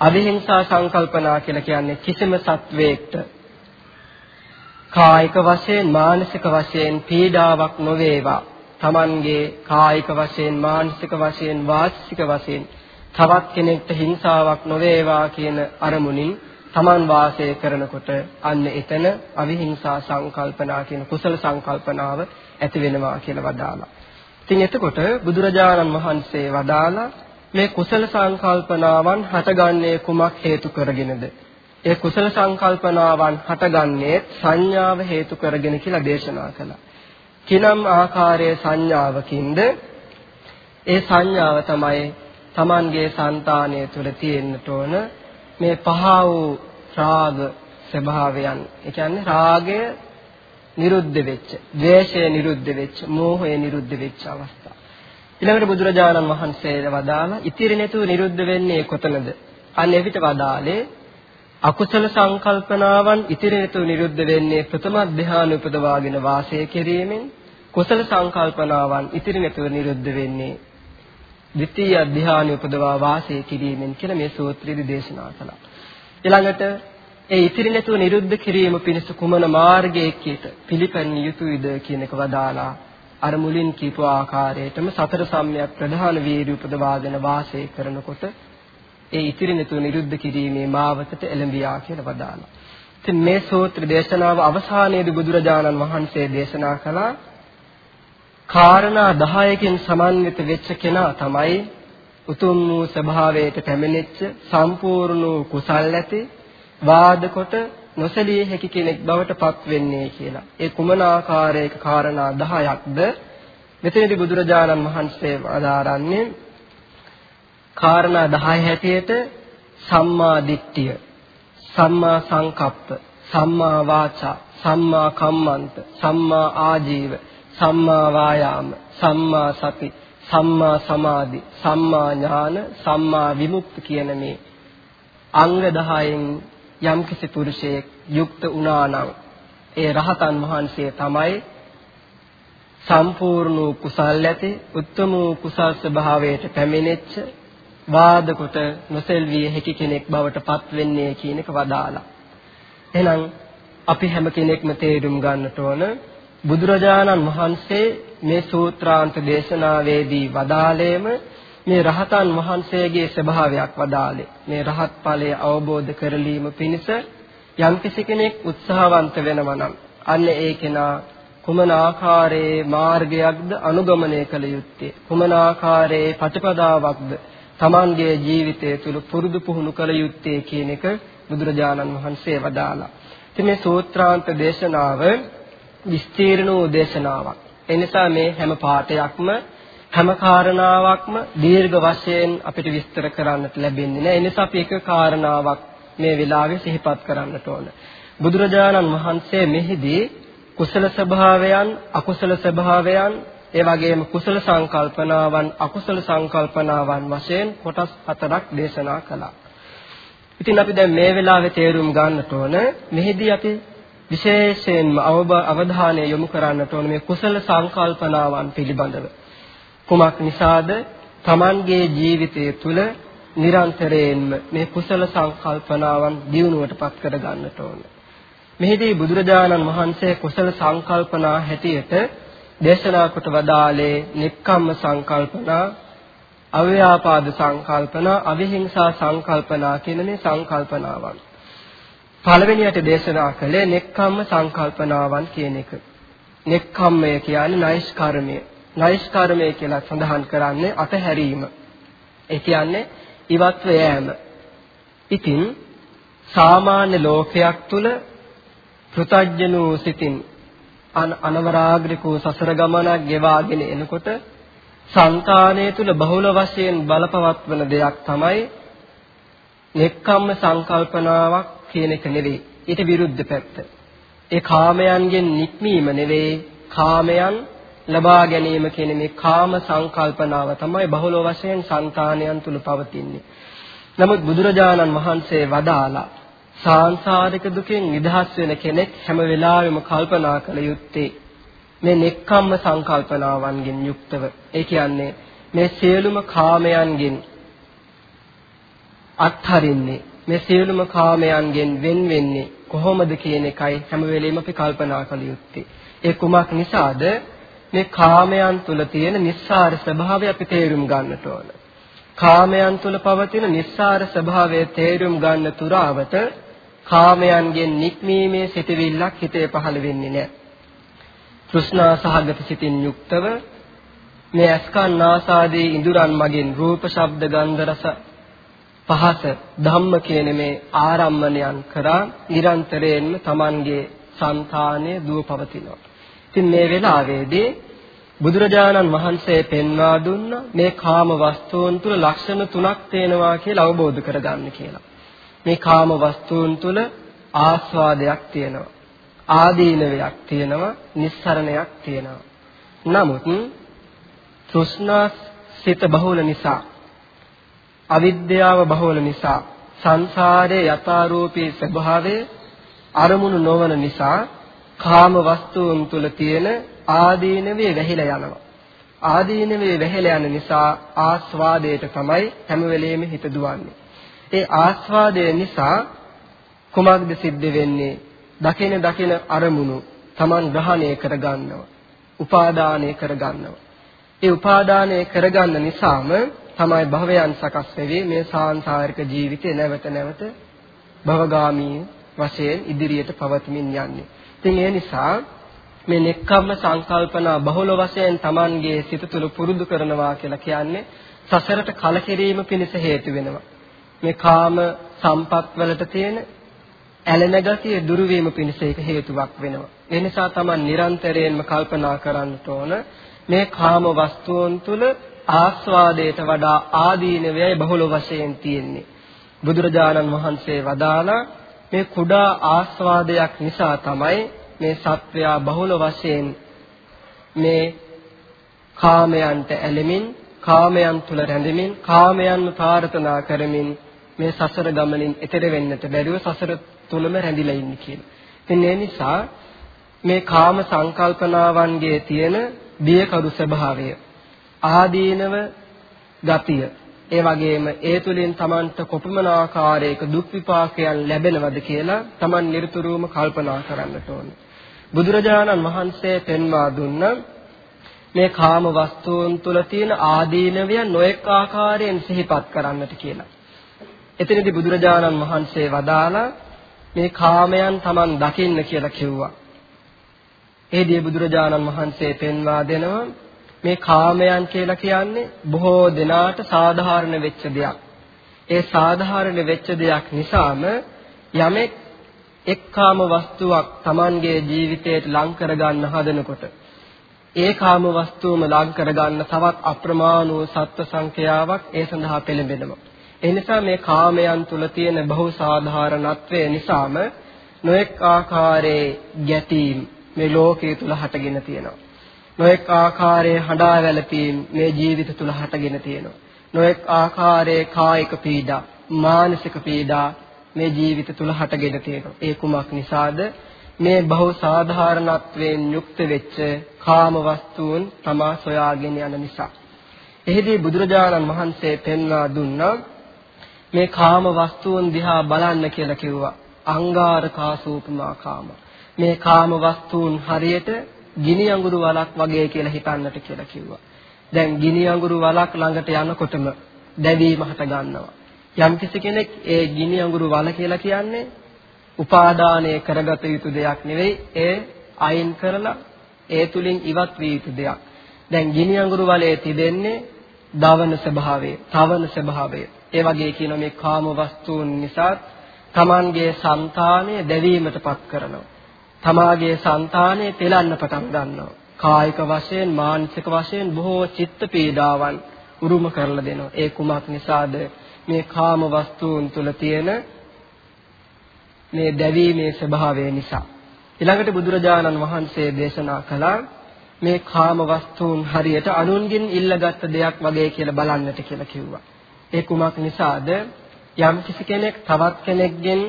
අවිහිංසා සංකල්පනා කියලා කියන්නේ කිසිම සත්වයකට කායික වශයෙන් මානසික වශයෙන් පීඩාවක් නොවේවා. Tamanගේ කායික වශයෙන් මානසික වශයෙන් වාචික වශයෙන් තවත් කෙනෙක්ට හිංසාවක් නොවේවා කියන අරමුණින් Taman වාසය කරනකොට අන්න එතන අවිහිංසා සංකල්පනා කියන කුසල සංකල්පනාව ඇති වෙනවා කියලා වදාලා. ඉතින් එතකොට බුදුරජාණන් වහන්සේ වදාලා මේ කුසල සංකල්පනාවන් හටගන්නේ කුමක් හේතු කරගෙනද? ඒ කුසල සංකල්පනාවන් හටගන්නේ සංඥාව හේතු කරගෙන කියලා දේශනා කළා. කිනම් ආකාරයේ සංඥාවකින්ද ඒ සංඥාව තමයි Tamanගේ సంతානය තුළ තියෙන්නට ඕන මේ පහ වූ රාග ස්වභාවයන්. ඒ කියන්නේ රාගය නිරුද්ධ වෙච්ච, ද්වේෂය නිරුද්ධ වෙච්ච, මෝහය නිරුද්ධ වෙච්ච අවස්ථාව. ඊළඟට බුදුරජාණන් වහන්සේ වදාළ ඉතිරි නැතුව නිරුද්ධ වෙන්නේ කොතනද? අන්න එවිට වදාලේ අකුසල සංකල්පනාවන් ඉතිරියතු නිරුද්ධ වෙන්නේ ප්‍රථම ධ්‍යාන උපදවාගෙන වාසය කිරීමෙන් කුසල සංකල්පනාවන් ඉතිරියතු නිරුද්ධ වෙන්නේ ද්විතීය ධ්‍යාන උපදවා වාසය කිරීමෙන් කියලා මේ සූත්‍රයේදී දේශනා කළා. ඊළඟට ඒ ඉතිරියතු නිරුද්ධ කිරීම පිණිස කුමන මාර්ගයකිට පිළිපැන්න යුතුයිද කියන එක වදාලා අර මුලින් කියපු ආකාරයටම සතර සම්‍යක් ප්‍රධාන වීර්ය උපදවාගෙන වාසය කරනකොට ඒ ඉතිරි නැතුව නිරුද්ධ කිරීමේ මාවතට එළඹියා කියලා වදාළා. ඉතින් මේ සූත්‍ර දේශනාව අවසානයේදී බුදුරජාණන් වහන්සේ දේශනා කළා කාරණා 10කින් සමන්විත වෙච්ච කෙනා තමයි උතුම් වූ ස්වභාවයට පැමිණෙච්ච සම්පූර්ණ වූ කුසල් ඇති වාද කොට නොසලිය හැකි කෙනෙක් බවට පත් වෙන්නේ කියලා. ඒ කුමන ආකාරයක කාරණා 10ක්ද මෙතනදී බුදුරජාණන් වහන්සේ වදාරන්නේ කාරණා 10 හැටියට සම්මා දිට්ඨිය, සම්මා සංකප්ප, සම්මා වාචා, සම්මා කම්මන්ත, සම්මා ආජීව, සම්මා වායාම, සම්මා සති, සම්මා සමාධි, සම්මා ඥාන, සම්මා විමුක්ති කියන මේ අංග 10න් යම්කිසි පුරුෂයෙක් යුක්ත වුණා නම් ඒ රහතන් වහන්සේ තමයි සම්පූර්ණ කුසල් ඇති උත්තම කුසල් ස්වභාවයට පැමිණෙච්ච වාද කොට නොසෙල්විය හැකි කෙනෙක් බවට පත් වෙන්නේ කියන එක වදාලා. එහෙනම් අපි හැම කෙනෙක්ම තේරුම් ගන්නට ඕන බුදුරජාණන් වහන්සේ මේ සූත්‍රාන්ත දේශනාවේදී වදාළේම මේ රහතන් වහන්සේගේ ස්වභාවයක් වදාළේ. මේ රහත් ඵලය අවබෝධ කරලීම පිණිස යම්කිසි කෙනෙක් උත්සාහවන්ත වෙනවා නම් අන්න ඒ කෙනා කුමන ආකාරයේ මාර්ගයක්ද අනුගමනය කළ යුත්තේ කුමන ආකාරයේ ප්‍රතිපදාවක්ද Tamanගේ ජීවිතය තුළ පුරුදු පුහුණු කළ යුත්තේ කියන එක බුදුරජාණන් වහන්සේ වදාලා. ඉතින් මේ සූත්‍රාන්ත දේශනාව විස්තීර්ණ වූ දේශනාවක්. ඒ නිසා මේ හැම පාඩයක්ම හැම කාරණාවක්ම දීර්ඝ වශයෙන් අපිට විස්තර කරන්නට ලැබෙන්නේ නැහැ. ඒ නිසා අපි එක කාරණාවක් මේ වෙලාවේ සිහිපත් කරන්නට ඕන. බුදුරජාණන් වහන්සේ මෙහිදී කුසල ස්වභාවයන්, අකුසල ස්වභාවයන්, ඒ වගේම කුසල සංකල්පනාවන්, අකුසල සංකල්පනාවන් වශයෙන් කොටස් හතරක් දේශනා කළා. ඉතින් අපි දැන් මේ වෙලාවේ තේරුම් ගන්නට ඕන මෙහිදී අපි විශේෂයෙන්ම අවධානය යොමු කරන්නට ඕන මේ කුසල සංකල්පනාවන් පිළිබඳව. කුමක් නිසාද? Tamanගේ ජීවිතය තුළ නිරන්තරයෙන්ම මේ කුසල සංකල්පනාවන් දියුණුවටපත් කර ගන්නට ඕන. මෙහිදී බුදුරජාණන් වහන්සේ කුසල සංකල්පනා හැටියට දේශනා කොට වදාළේ නික්කම්ම සංකල්පනා, අව්‍යාපාද සංකල්පනා, අවිහිංසා සංකල්පනා කියන මේ සංකල්පනාවන්. පළවෙනියට දේශනා කළේ නෙක්ඛම්ම සංකල්පනාවන් කියන එක. නෙක්ඛම්මය කියන්නේ නෛෂ්කර්මය. නෛෂ්කර්මය කියලා සඳහන් කරන්නේ අතහැරීම. ඒ කියන්නේ ඉවත්ව යෑම. ඉතින් සාමාන්‍ය ලෝකයක් තුල පෘතජ්ජනෝ සිතින් අනවරාග්‍රිකෝ සසර ගමනක් ගෙවාගෙන එනකොට సంతානය තුල බහුල වශයෙන් බලපවත් වන දෙයක් තමයි නෙක්ඛම්ම සංකල්පනාවක් කියන එක නෙවෙයි. ඊට විරුද්ධ පැත්ත. ඒ කාමයන්ගෙන් නික්මීම නෙවෙයි කාමයන් ලබා ගැනීම කියන මේ කාම සංකල්පනාව තමයි බහුල වශයෙන් సంతානයන් තුල පවතින්නේ. නමුත් බුදුරජාණන් වහන්සේ වදාලා සාංසාරික දුකෙන් නිදහස් වෙන කෙනෙක් හැම වෙලාවෙම කල්පනා කළ යුත්තේ මේ නෙක්ඛම්ම සංකල්පනාවන්ගෙන් යුක්තව. ඒ කියන්නේ මේ සියලුම කාමයන්ගෙන් අත්හරින්නේ මේ සියලුම කාමයන්ගෙන් වෙන් වෙන්නේ කොහොමද කියන එකයි හැම වෙලෙම අපි කල්පනා කළ යුත්තේ. ඒ කුමක් නිසාද? මේ කාමයන් තුල තියෙන නිස්සාර ස්වභාවය අපි තේරුම් ගන්නට ඕන. කාමයන් තුල පවතින නිස්සාර ස්වභාවය තේරුම් ගන්න තුරාවට කාමයන්ගෙන් නික්මීමේ සිතවිල්ලක් හිතේ පහළ වෙන්නේ නැහැ. තෘෂ්ණා සහගත සිතින් යුක්තව මේ අස්කන් නාසාදී ඉඳුරන් මගින් රූප ශබ්ද ගන්ධ රස පහස ධම්ම කියන මේ ආරම්මණයන් කරා නිරන්තරයෙන්ම Tamanගේ సంతානය දුව පවතිනවා. ඉතින් මේ වෙලාවේදී බුදුරජාණන් වහන්සේ පෙන්වා දුන්න මේ කාම වස්තුන් තුල ලක්ෂණ තුනක් තේනවා කියලා අවබෝධ කරගන්න කියලා. මේ කාම වස්තුන් තුල ආස්වාදයක් තියෙනවා. ආදීනවයක් තියෙනවා, නිස්සරණයක් තියෙනවා. නමුත් තෘෂ්ණා සිත බහුල නිසා අවිද්‍යාව බහුල නිසා සංසාරයේ යථාරූපී ස්වභාවය අරමුණු නොවන නිසා කාම වස්තුන් තුල තියෙන ආදීනවේ වැහිලා යනවා. ආදීනවේ වැහිලා යන නිසා ආස්වාදයට තමයි හැම වෙලෙම හිත දුවන්නේ. ඒ ආස්වාදය නිසා කුමක්ද සිද්ධ වෙන්නේ? දකින දකින අරමුණු Taman ග්‍රහණය කරගන්නවා. උපාදානය කරගන්නවා. ඒ උපාදානය කරගන්න නිසාම තමයි භවයන් සකස් වෙවි මේ සාංසාරික ජීවිතේ නැවත නැවත භවගාමී වශයෙන් ඉදිරියට පවත්මින් යන්නේ. ඉතින් ඒ නිසා මේ නෙක්ඛම්ම සංකල්පනා බහුල වශයෙන් Tamanගේ සිත තුළ පුරුදු කරනවා කියලා කියන්නේ සසරට කලකිරීම පිණිස හේතු වෙනවා. මේ කාම සම්පත් වලට තියෙන ඇලෙන ගතිය දුරු වීම පිණිස ඒක හේතුවක් වෙනවා. ඒ නිසා Taman නිරන්තරයෙන්ම කල්පනා කරන්නට ඕන මේ කාම වස්තුන් තුළ ආස්වාදයට වඩා ආදීනවයයි බහුල වශයෙන් තියෙන්නේ. බුදුරජාණන් වහන්සේ වදාලා මේ කුඩා ආස්වාදයක් නිසා තමයි මේ සත්වයා බහුල වශයෙන් මේ කාමයන්ට ඇලෙමින් කාමයන් තුල රැඳෙමින් කාමයන්ව ප්‍රාර්ථනා කරමින් මේ සසර ගමනින් එතෙර වෙන්නට බැරිව සසර තුලම රැඳිලා ඉන්නේ කියලා. ඉතින් ඒ නිසා මේ කාම සංකල්පනාවන්ගේ තියෙන බියකරු ස්වභාවය ආදීනව ගතිය ඒ වගේම ඒ තුලින් Tamanට කොපමණ ආකාරයක දුක් විපාකයන් ලැබෙනවද කියලා Taman නිරතුරුවම කල්පනා කරන්නට ඕනේ. බුදුරජාණන් වහන්සේ පෙන්වා දුන්න මේ කාම වස්තුන් තුල තියෙන ආදීනවය නොඑක ආකාරයෙන් සිහිපත් කරන්නට කියලා. එතනදී බුදුරජාණන් වහන්සේ වදාලා මේ කාමයන් Taman දකින්න කියලා කිව්වා. ඒදී බුදුරජාණන් වහන්සේ පෙන්වා දෙනවා මේ කාමයන් කියලා කියන්නේ බොහෝ දෙනාට සාධාරණ වෙච්ච දෙයක්. ඒ සාධාරණ වෙච්ච දෙයක් නිසාම යමෙක් එක් කාම වස්තුවක් Tamanගේ ජීවිතයට ලං කරගන්න හදනකොට ඒ කාම වස්තුවම ලං කරගන්න තවත් අප්‍රමාණ වූ සත්ව සංඛ්‍යාවක් ඒ සඳහා පෙළඹෙනවා. ඒ නිසා මේ කාමයන් තුල තියෙන බහු සාධාරණත්වය නිසාම නොඑක් ආකාරයේ ගැටීම් මේ ලෝකයේ තුල හටගෙන තියෙනවා. නොඑක් ආකාරයේ හඬා වැළපීම් මේ ජීවිත තුල හටගෙන තියෙනවා. නොඑක් ආකාරයේ කායික පීඩා, මානසික පීඩා මේ ජීවිත තුල හටගෙන තියෙනවා. ඒ කුමක් නිසාද? මේ බහු සාධාරණත්වයෙන් යුක්ත වෙච්ච කාම වස්තුන් තමා සොයාගෙන යන නිසා. එහිදී බුදුරජාණන් වහන්සේ පෙන්වා දුන්නා මේ කාම වස්තුන් දිහා බලන්න කියලා කිව්වා. අංගාරකාසූපමා කාම. මේ කාම වස්තුන් හරියට ගිනි අඟුරු වලක් වගේ කියලා හිතන්නට කියලා කිව්වා. දැන් ගිනි අඟුරු වලක් ළඟට යනකොටම දැවීම හට ගන්නවා. යම්කිසි කෙනෙක් ඒ ගිනි අඟුරු වල කියලා කියන්නේ උපාදානය කරගත යුතු දෙයක් නෙවෙයි ඒ අයින් කරලා ඒ තුලින් ඉවත් විය යුතු දෙයක්. දැන් ගිනි අඟුරු වලේ තිබෙන්නේ දවන ස්වභාවය, තවන ස්වභාවය. ඒ වගේ කියන මේ කාම වස්තුන් නිසා තමන්ගේ సంతානය දැවීමටපත් කරනවා. තමාගේ సంతානය පෙළන්න පටන් ගන්නවා. කායික වශයෙන්, මානසික වශයෙන් බොහෝ චිත්ත පීඩාවන් උරුම කරලා දෙනවා. ඒ කුමක් නිසාද? මේ කාම වස්තුන් තුල තියෙන මේ දැවීමේ ස්වභාවය නිසා. ඊළඟට බුදුරජාණන් වහන්සේ දේශනා කළා මේ කාම වස්තුන් හරියට අනුන්ගෙන් ඉල්ලගත් දෙයක් වගේ කියලා බලන්නට කියලා කිව්වා. ඒ කුමක් නිසාද? යම් කිසි කෙනෙක් තවත් කෙනෙක්ගෙන්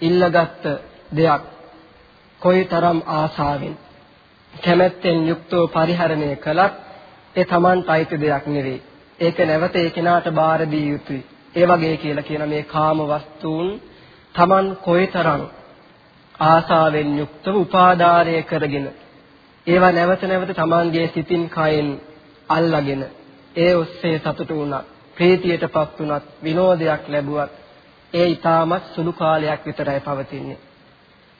ඉල්ලගත් දෙයක් කොයිතරම් ආසාවෙන් කැමැත්තෙන් යුක්තව පරිහරණය කළත් ඒ Tamanට අයිති දෙයක් නෙවෙයි. ඒක නැවත ඒ කෙනාට බාර දී යුතුයි. ඒ වගේ කියලා කියන මේ කාම වස්තුන් Taman කොයිතරම් ආසාවෙන් යුක්තව උපාදානය කරගෙන ඒවා නැවත නැවත Tamanගේ සිතින් කයෙන් අල්ලාගෙන ඒ ඔස්සේ සතුටු වුණා ප්‍රීතියටපත් වුණත් විනෝදයක් ලැබුවත් ඒ ඊටමත් සුළු කාලයක් විතරයි පවතින්නේ.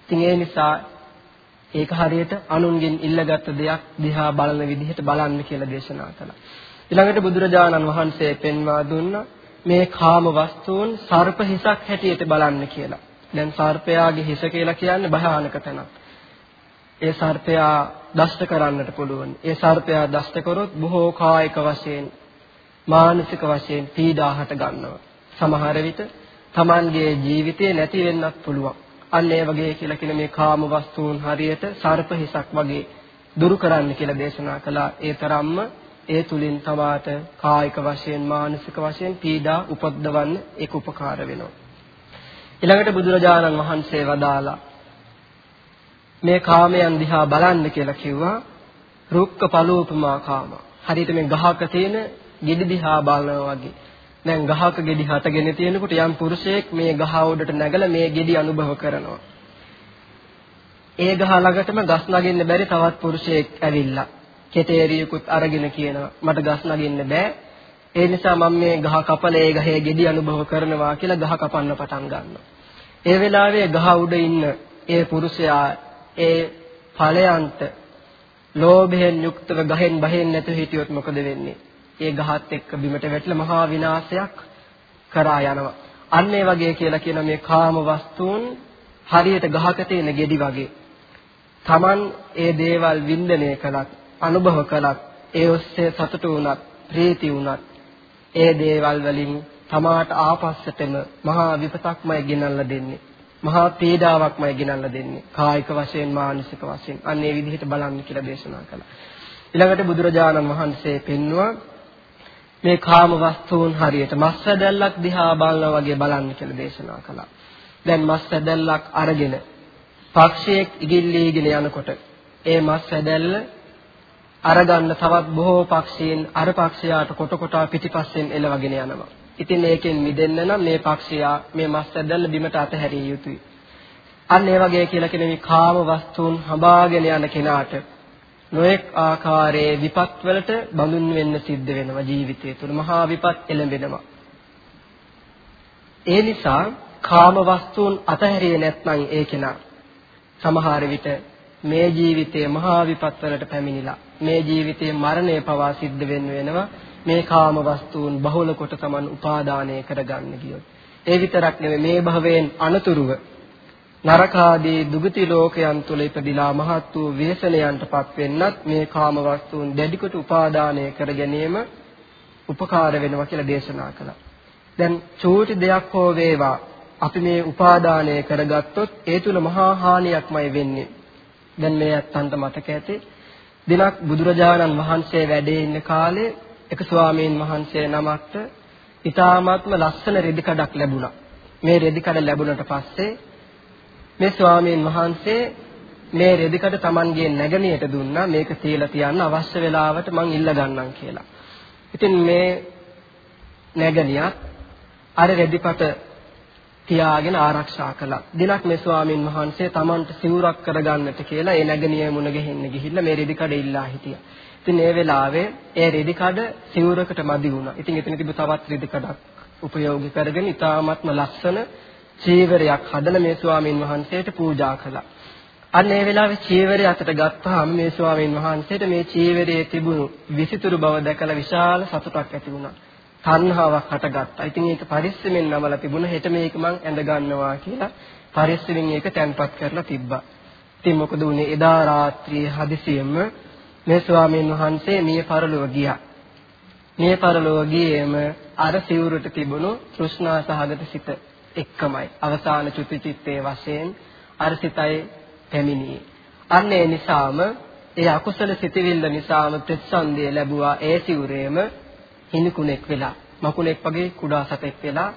ඉතින් ඒ නිසා ඒක හරියට අනුන්ගෙන් ඉල්ලගත් දෙයක් දිහා බලන විදිහට බලන්න කියලා දේශනා කළා. ඊළඟට බුදුරජාණන් වහන්සේ පෙන්වා දුන්නා මේ කාම වස්තුන් සර්ප හිසක් හැටියට බලන්න කියලා. දැන් සර්පයාගේ හිස කියලා කියන්නේ භයානක තැනක්. ඒ සර්පයා දෂ්ට කරන්නට පුළුවන්. ඒ සර්පයා දෂ්ට කරොත් බොහෝ කායික වශයෙන් මානසික වශයෙන් පීඩා හට ගන්නවා. සමහර විට Tamanගේ ජීවිතේ නැති වෙන්නත් පුළුවන්. අන්න ඒ වගේ කියලා කියන මේ කාම වස්තුන් හරියට සර්ප හිසක් වගේ දුරු කරන්න කියලා දේශනා කළා. ඒ තරම්ම ඒ තුලින් තමාට කායික වශයෙන් මානසික වශයෙන් පීඩා උපද්දවන්න ඒක උපකාර වෙනවා. ඊළඟට බුදුරජාණන් වහන්සේ වදාලා මේ කාමයන් දිහා බලන්න කියලා කිව්වා රුක්ක පලෝපමා කාම. හරියට මේ ගහක තියෙන ගෙඩි දිහා බලනවා වගේ. දැන් ගහක ගෙඩි හටගෙන තියෙනකොට යම් පුරුෂයෙක් මේ ගහ උඩට නැගලා මේ ගෙඩි අනුභව කරනවා. ඒ ගහ ළඟටම ගස් නගින්න බැරි තවත් පුරුෂයෙක් ඇවිල්ලා කෙතේරියකුත් අරගෙන කියනවා මට ගස් නගින්න බෑ. ඒ නිසා මම මේ ගහ කපලා ඒ ගහේ ගෙඩි අනුභව කරනවා කියලා ගහ කපන්න පටන් ගන්නවා. ඒ වෙලාවේ ගහ උඩ ඉන්න ඒ පුරුෂයා ඒ ඵලයන්ට ලෝභයෙන් යුක්තව ගහෙන් බහෙන් නැතුව හිටියොත් මොකද වෙන්නේ? ඒ ගහත් එක්ක බිමට වැටිලා මහා විනාශයක් කරා යනවා. අන්න ඒ වගේ කියලා කියන මේ කාම වස්තුන් හරියට ගහක තියෙන ගෙඩි වගේ. Taman ඒ දේවල් වින්දනය කළත් අනුභව කළත් ඒ ඔස්සේ සතුටු වුණත් ප්‍රීති වුණත් ඒ දේවල් වලින් තමාට ආපස්සටම මහා විපතක්මයි ගෙනල්ලා දෙන්නේ. මහා පීඩාවක්මයි ගෙනල්ලා දෙන්නේ. කායික වශයෙන් මානසික වශයෙන්. අන්න ඒ විදිහට බලන්න කියලා දේශනා කළා. ඊළඟට බුදුරජාණන් වහන්සේ පෙන්වුවා මේ කාම වස්තුන් හරියට මස් ඇදල්ලක් දිහා බලනවා වගේ බලන්න කියලා දේශනා කළා. දැන් මස් ඇදල්ලක් අරගෙන පක්ෂියෙක් ඉගිල්ලීගෙන යනකොට ඒ මස් ඇදල්ල අරගන්න තවත් බොහෝ පක්ෂීන් අර පක්ෂයාට කොට කොටා පිටිපස්සෙන් එලවගෙන යනවා. ඉතින් ඒකෙන් මිදෙන්න නම් මේ පක්ෂයා මේ මස් ඇදල්ල බිමට අතහැරිය යුතුයි. අන්න ඒ වගේ කියලා කියන මේ කාම වස්තුන් හඹාගෙන යන කෙනාට නොඑක් ආකාරයේ විපත් වලට බඳුන් වෙන්න සිද්ධ වෙනවා ජීවිතය තුළ. මහා විපත් එළඹෙනවා. ඒ නිසා කාම වස්තුන් අතහැරියේ නැත්නම් ඒ කෙනා සමහර විට මේ ජීවිතයේ මහා විපත් වලට පැමිණිලා මේ ජීවිතයේ මරණය පවා සිද්ධ වෙන්න වෙනවා. මේ කාම වස්තුන් බහුල කොට Taman උපාදානය කරගන්න ගියොත්. ඒ විතරක් නෙමෙයි මේ භවයෙන් අනතුරුව නරකාදී දුගති ලෝකයන් තුල ඉපදිලා මහත් වූ ව්‍යසනයන්ටපත් වෙන්නත් මේ කාම වස්තුන් දැඩිකොට උපාදානය කර ගැනීම උපකාර වෙනවා කියලා දේශනා කළා. දැන් චෝටි දෙයක් හෝ වේවා අපි මේ උපාදානය කරගත්තොත් ඒ තුල මහා හානියක්මයි වෙන්නේ. දැන් මේ අත්තන්ට මතක ඇති දිනක් බුදුරජාණන් වහන්සේ වැඩේ ඉන්න කාලේ එක ස්වාමීන් වහන්සේ නමක්ට ඊ타මාත්ම ලස්සන රෙදි කඩක් ලැබුණා. මේ රෙදි කඩ ලැබුණට පස්සේ මේ ස්වාමීන් වහන්සේ මේ රෙදි කඩ Tamanගේ නැගණියට දුන්නා මේක තියලා තියන්න අවශ්‍ය වෙලාවට මං ඉල්ල ගන්නම් කියලා. ඉතින් මේ නැගණියත් අර රෙදිපත තියාගෙන ආරක්ෂා කළා. දිනක් මේ ස්වාමින් වහන්සේ Tamanට සිවුරක් කරගන්නට කියලා ඒ නැගණිය මුණ ගැහෙන්න ගිහිල්ලා මේ රෙදි කඩ ඉල්ලා හිටියා. ඉතින් ඒ වෙලාවේ ඒ රෙදි කඩ සිවුරකට මදි වුණා. ඉතින් එතන තිබු තවත් රෙදි කඩක් උපයෝගී කරගෙන ඊ타ත්ම ලස්සන චීවරයක් හදලා මේ ස්වාමින් වහන්සේට පූජා කළා. අන්න ඒ වෙලාවේ චීවරය අතට ගත්තාම මේ ස්වාමින් වහන්සේට මේ චීවරයේ තිබුණු විසිතුරු බව දැකලා විශාල සතුටක් ඇති වුණා. තණ්හාවක් හටගත්තා. ඉතින් ඒක පරිස්සමෙන් නමලා තිබුණා. හෙට මේක මං ඇඳ ගන්නවා කියලා පරිස්සමෙන් ඒක තැන්පත් කරලා තිබ්බා. ඉතින් මොකද උනේ එදා රාත්‍රියේ හදිසියෙම මේ ස්වාමීන් වහන්සේ මිය පරලොව ගියා. මිය පරලොව ගියේම අර සිවුරට තිබුණු තෘෂ්ණා සහගත සිත එක්කමයි. අවසාන චුති චිත්තේ වශයෙන් අර සිතයි පැමිණියේ. අන්න ඒ නිසාම ඒ අකුසල සිතවිල්ල නිසාම ප්‍රතිසන්දිය ලැබුවා ඒ සිවුරේම හිමිකුණෙක් වෙලා මකුණෙක් වගේ කුඩා සතෙක් වෙලා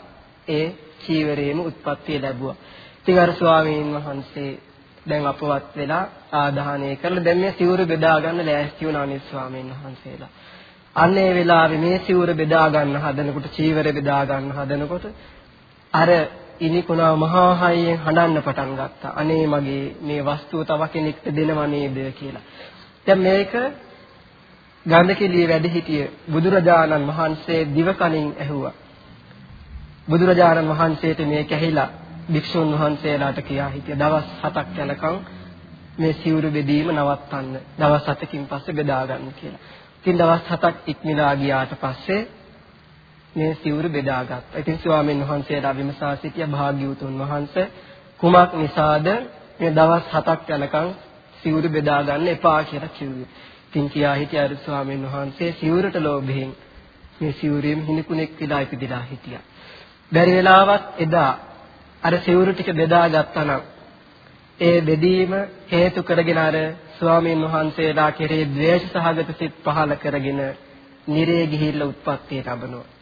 ඒ චීවරේම උත්පත්තිය ලැබුවා. ඉතින් අර ස්වාමීන් වහන්සේ දැන් අපවත් වෙලා ආදාහනය කරලා දැන් මේ සිවුර බෙදා ගන්න ලෑස්ති වුණා අනිත් ස්වාමීන් වහන්සේලා. අන්න ඒ වෙලාවේ මේ සිවුර බෙදා ගන්න හදනකොට චීවර බෙදා ගන්න හදනකොට අර ඉනිකුණා මහා හයියෙන් හඬන්න පටන් ගත්තා. අනේ මගේ මේ වස්තුව තව කෙනෙක්ට දෙනව නේද කියලා. දැන් මේක ගන්ධකිලියේ වැඩ සිටිය බුදුරජාණන් වහන්සේ දිවකණින් ඇහුවා. බුදුරජාණන් වහන්සේට මේක ඇහිලා භික්ෂුන් වහන්සේලාට කියා හිටිය දවස් 7ක් යනකම් මේ සිවුරු බෙදීම නවත්තන්න. දවස් 7කින් පස්සේ බෙදා ගන්න කියලා. ඉතින් දවස් 7ක් ඉක්මලා ගියාට පස්සේ මේ සිවුරු බෙදාගත්තා. ඉතින් ස්වාමීන් වහන්සේලා විමසා සිටිය භාග්‍යවතුන් වහන්සේ කුමක් නිසාද මේ දවස් 7ක් යනකම් සිවුරු බෙදා ගන්න එපා කියලා කිව්වේ. ඉතින් කියා හිටිය අර ස්වාමීන් වහන්සේ සිවුරට ලෝභයෙන් මේ සිවුරෙම හිණිකුණෙක් විලා ඉපදිලා හිටියා. බැරි වෙලාවත් එදා අර සිවුරු ටික බෙදාගත්තා නම් ඒ බෙදීම හේතු කරගෙන අර ස්වාමීන් වහන්සේලා කෙරේ ද්වේෂ සහගත සිත් පහල කරගෙන නිරේ ගිහිල්ලා උත්පත්තියට ලබනවා.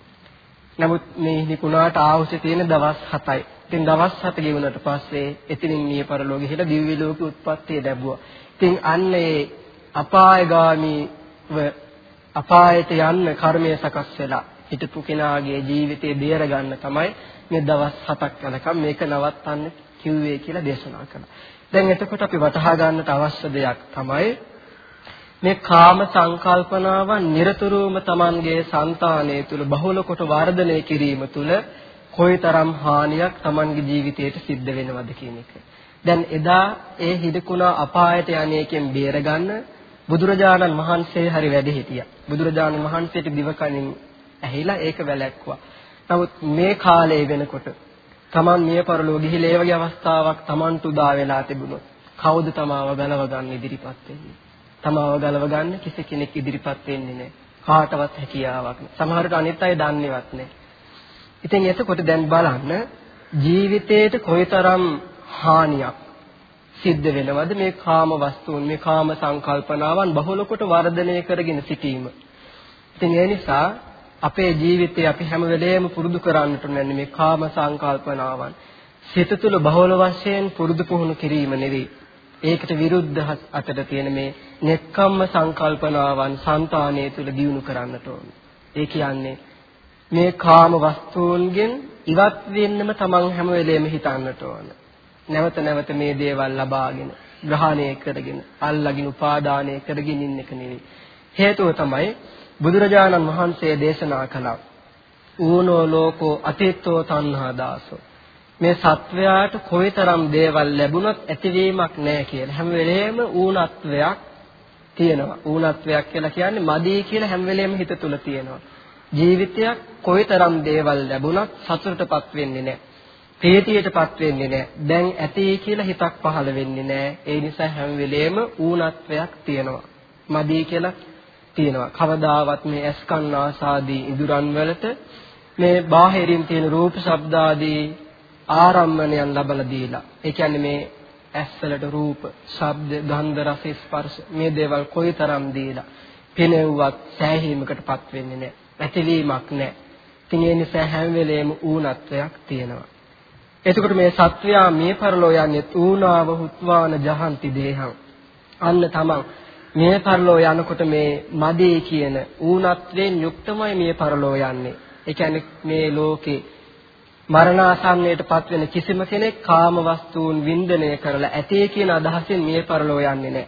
නමුත් මේ නිකුණාට ආවුසේ තියෙන දවස් 7යි. ඉතින් දවස් 7 ගෙවුනට පස්සේ එතනින් මිය පරලෝක ගිහිලා දිව්‍ය ලෝකෙ උත්පත්තිය ලැබුවා. ඉතින් අන්න ඒ අපායගාමීව අපායට යන්න කර්මය සකස් වෙලා හිටපු කෙනාගේ ජීවිතේ බේර ගන්න තමයි මේ දවස් 7ක් යනකම් මේක නවත්තන්න කිව්වේ කියලා දේශනා කළා. දැන් එතකොට අපි වටහා ගන්නට අවශ්‍ය දෙයක් තමයි මේ කාම සංකල්පනාවන් নিরතුරුවම Tamanගේ సంతානය තුල බහුල කොට වර්ධනය කිරීම තුල කොයිතරම් හානියක් Tamanගේ ජීවිතයට සිද්ධ වෙනවද කියන එක. දැන් එදා ඒ හිදකුණා අපායට යන්නේකෙන් බේරගන්න බුදුරජාණන් වහන්සේ හරි වැඩ හිටියා. බුදුරජාණන් වහන්සේට දිවකණින් ඇහිලා ඒක වැළැක්වුවා. නමුත් මේ කාලේ වෙනකොට Taman මිය පරලෝ ගිහිලා ඒ වගේ අවස්ථාවක් Tamanට උදා වෙලා තිබුණොත් කවුද තමාව ගලව ගන්න ඉදිරිපත් වෙන්නේ? තමාව ගලව ගන්න කිසි කෙනෙක් ඉදිරිපත් වෙන්නේ නැහැ. කාටවත් හැකියාවක් නැහැ. සමහරට අනිත් අය දන්නේවත් නැහැ. ඉතින් එතකොට දැන් බලන්න ජීවිතේට කොයිතරම් හානියක් සිද්ධ වෙනවද මේ කාම වස්තුන් මේ කාම සංකල්පනාවන් බහුල කොට වර්ධනය කරගෙන සිටීම. ඉතින් ඒ නිසා අපේ ජීවිතේ අපි හැම වෙලේම පුරුදු කරන්නට ඕනේ මේ කාම සංකල්පනාවන්. සිත තුළ බහුල වශයෙන් පුරුදු පුහුණු කිරීම නෙවෙයි. ඒකට විරුද්ධ අතට තියෙන මේ නෙක්ඛම්ම සංකල්පනාවන් సంతානය තුළ දියුණු කරන්නට ඕනේ. ඒ කියන්නේ මේ කාම වස්තුන්ගෙන් ඉවත් වෙන්නම තමන් හැම වෙලේම හිතන්නට ඕන. නැවත නැවත මේ දේවල් ලබාගෙන ග්‍රහණය කරගෙන අල්ලාගෙන උපාදානය කරගෙන ඉන්න එක නෙවෙයි. හේතුව තමයි බුදුරජාණන් වහන්සේ දේශනා කළා. ඌනෝ ලෝකෝ අතීතෝ තණ්හා දාසෝ මේ සත්වයාට කොයිතරම් දේවල් ලැබුණත් ඇතිවීමක් නැහැ කියලා. හැම වෙලේම ඌනත්වයක් තියෙනවා. ඌනත්වයක් කියලා කියන්නේ මදී කියලා හැම වෙලේම හිත තුල තියෙනවා. ජීවිතයක් කොයිතරම් දේවල් ලැබුණත් සතුටටපත් වෙන්නේ නැහැ. ප්‍රීතියටපත් වෙන්නේ නැහැ. දැන් ඇති කියලා හිතක් පහළ වෙන්නේ නැහැ. ඒ නිසා හැම වෙලේම ඌනත්වයක් තියෙනවා. මදි කියලා තියෙනවා. කවදාවත් මේ ඇස්කන් ආසාදී ඉදුරන් වලට මේ බාහිරින් තියෙන රූප ශබ්ද ආදී ආරම්මණයන් ලබලා දීලා. ඒ කියන්නේ මේ ඇස්වලට රූප, ශබ්ද, ගන්ධ, රස, ස්පර්ශ මේ දේවල් කොයිතරම් දීලා පෙනෙව්වත් සෑහීමකටපත් වෙන්නේ නැහැ. ඇතිවීමක් නැහැ. ඉතින් ඒ නිසා හැම වෙලේම ඌනත්වයක් තියෙනවා. එතකොට මේ සත්වයා මේ පරලෝ යන්නේ ඌනාව හුත්වාන ජහන්ති දේහං. අන්න තමන් මේ පරලෝ යනකොට මේ මදේ කියන ඌනත්වයෙන් යුක්තමයි මේ පරලෝ යන්නේ. ඒ කියන්නේ මේ ලෝකේ මරණාසන්නයටපත් වෙන කිසිම කෙනෙක් කාම වස්තුන් වින්දනය කරලා ඇතේ කියන අදහසින් මිය පරලෝ යන්නේ නැහැ.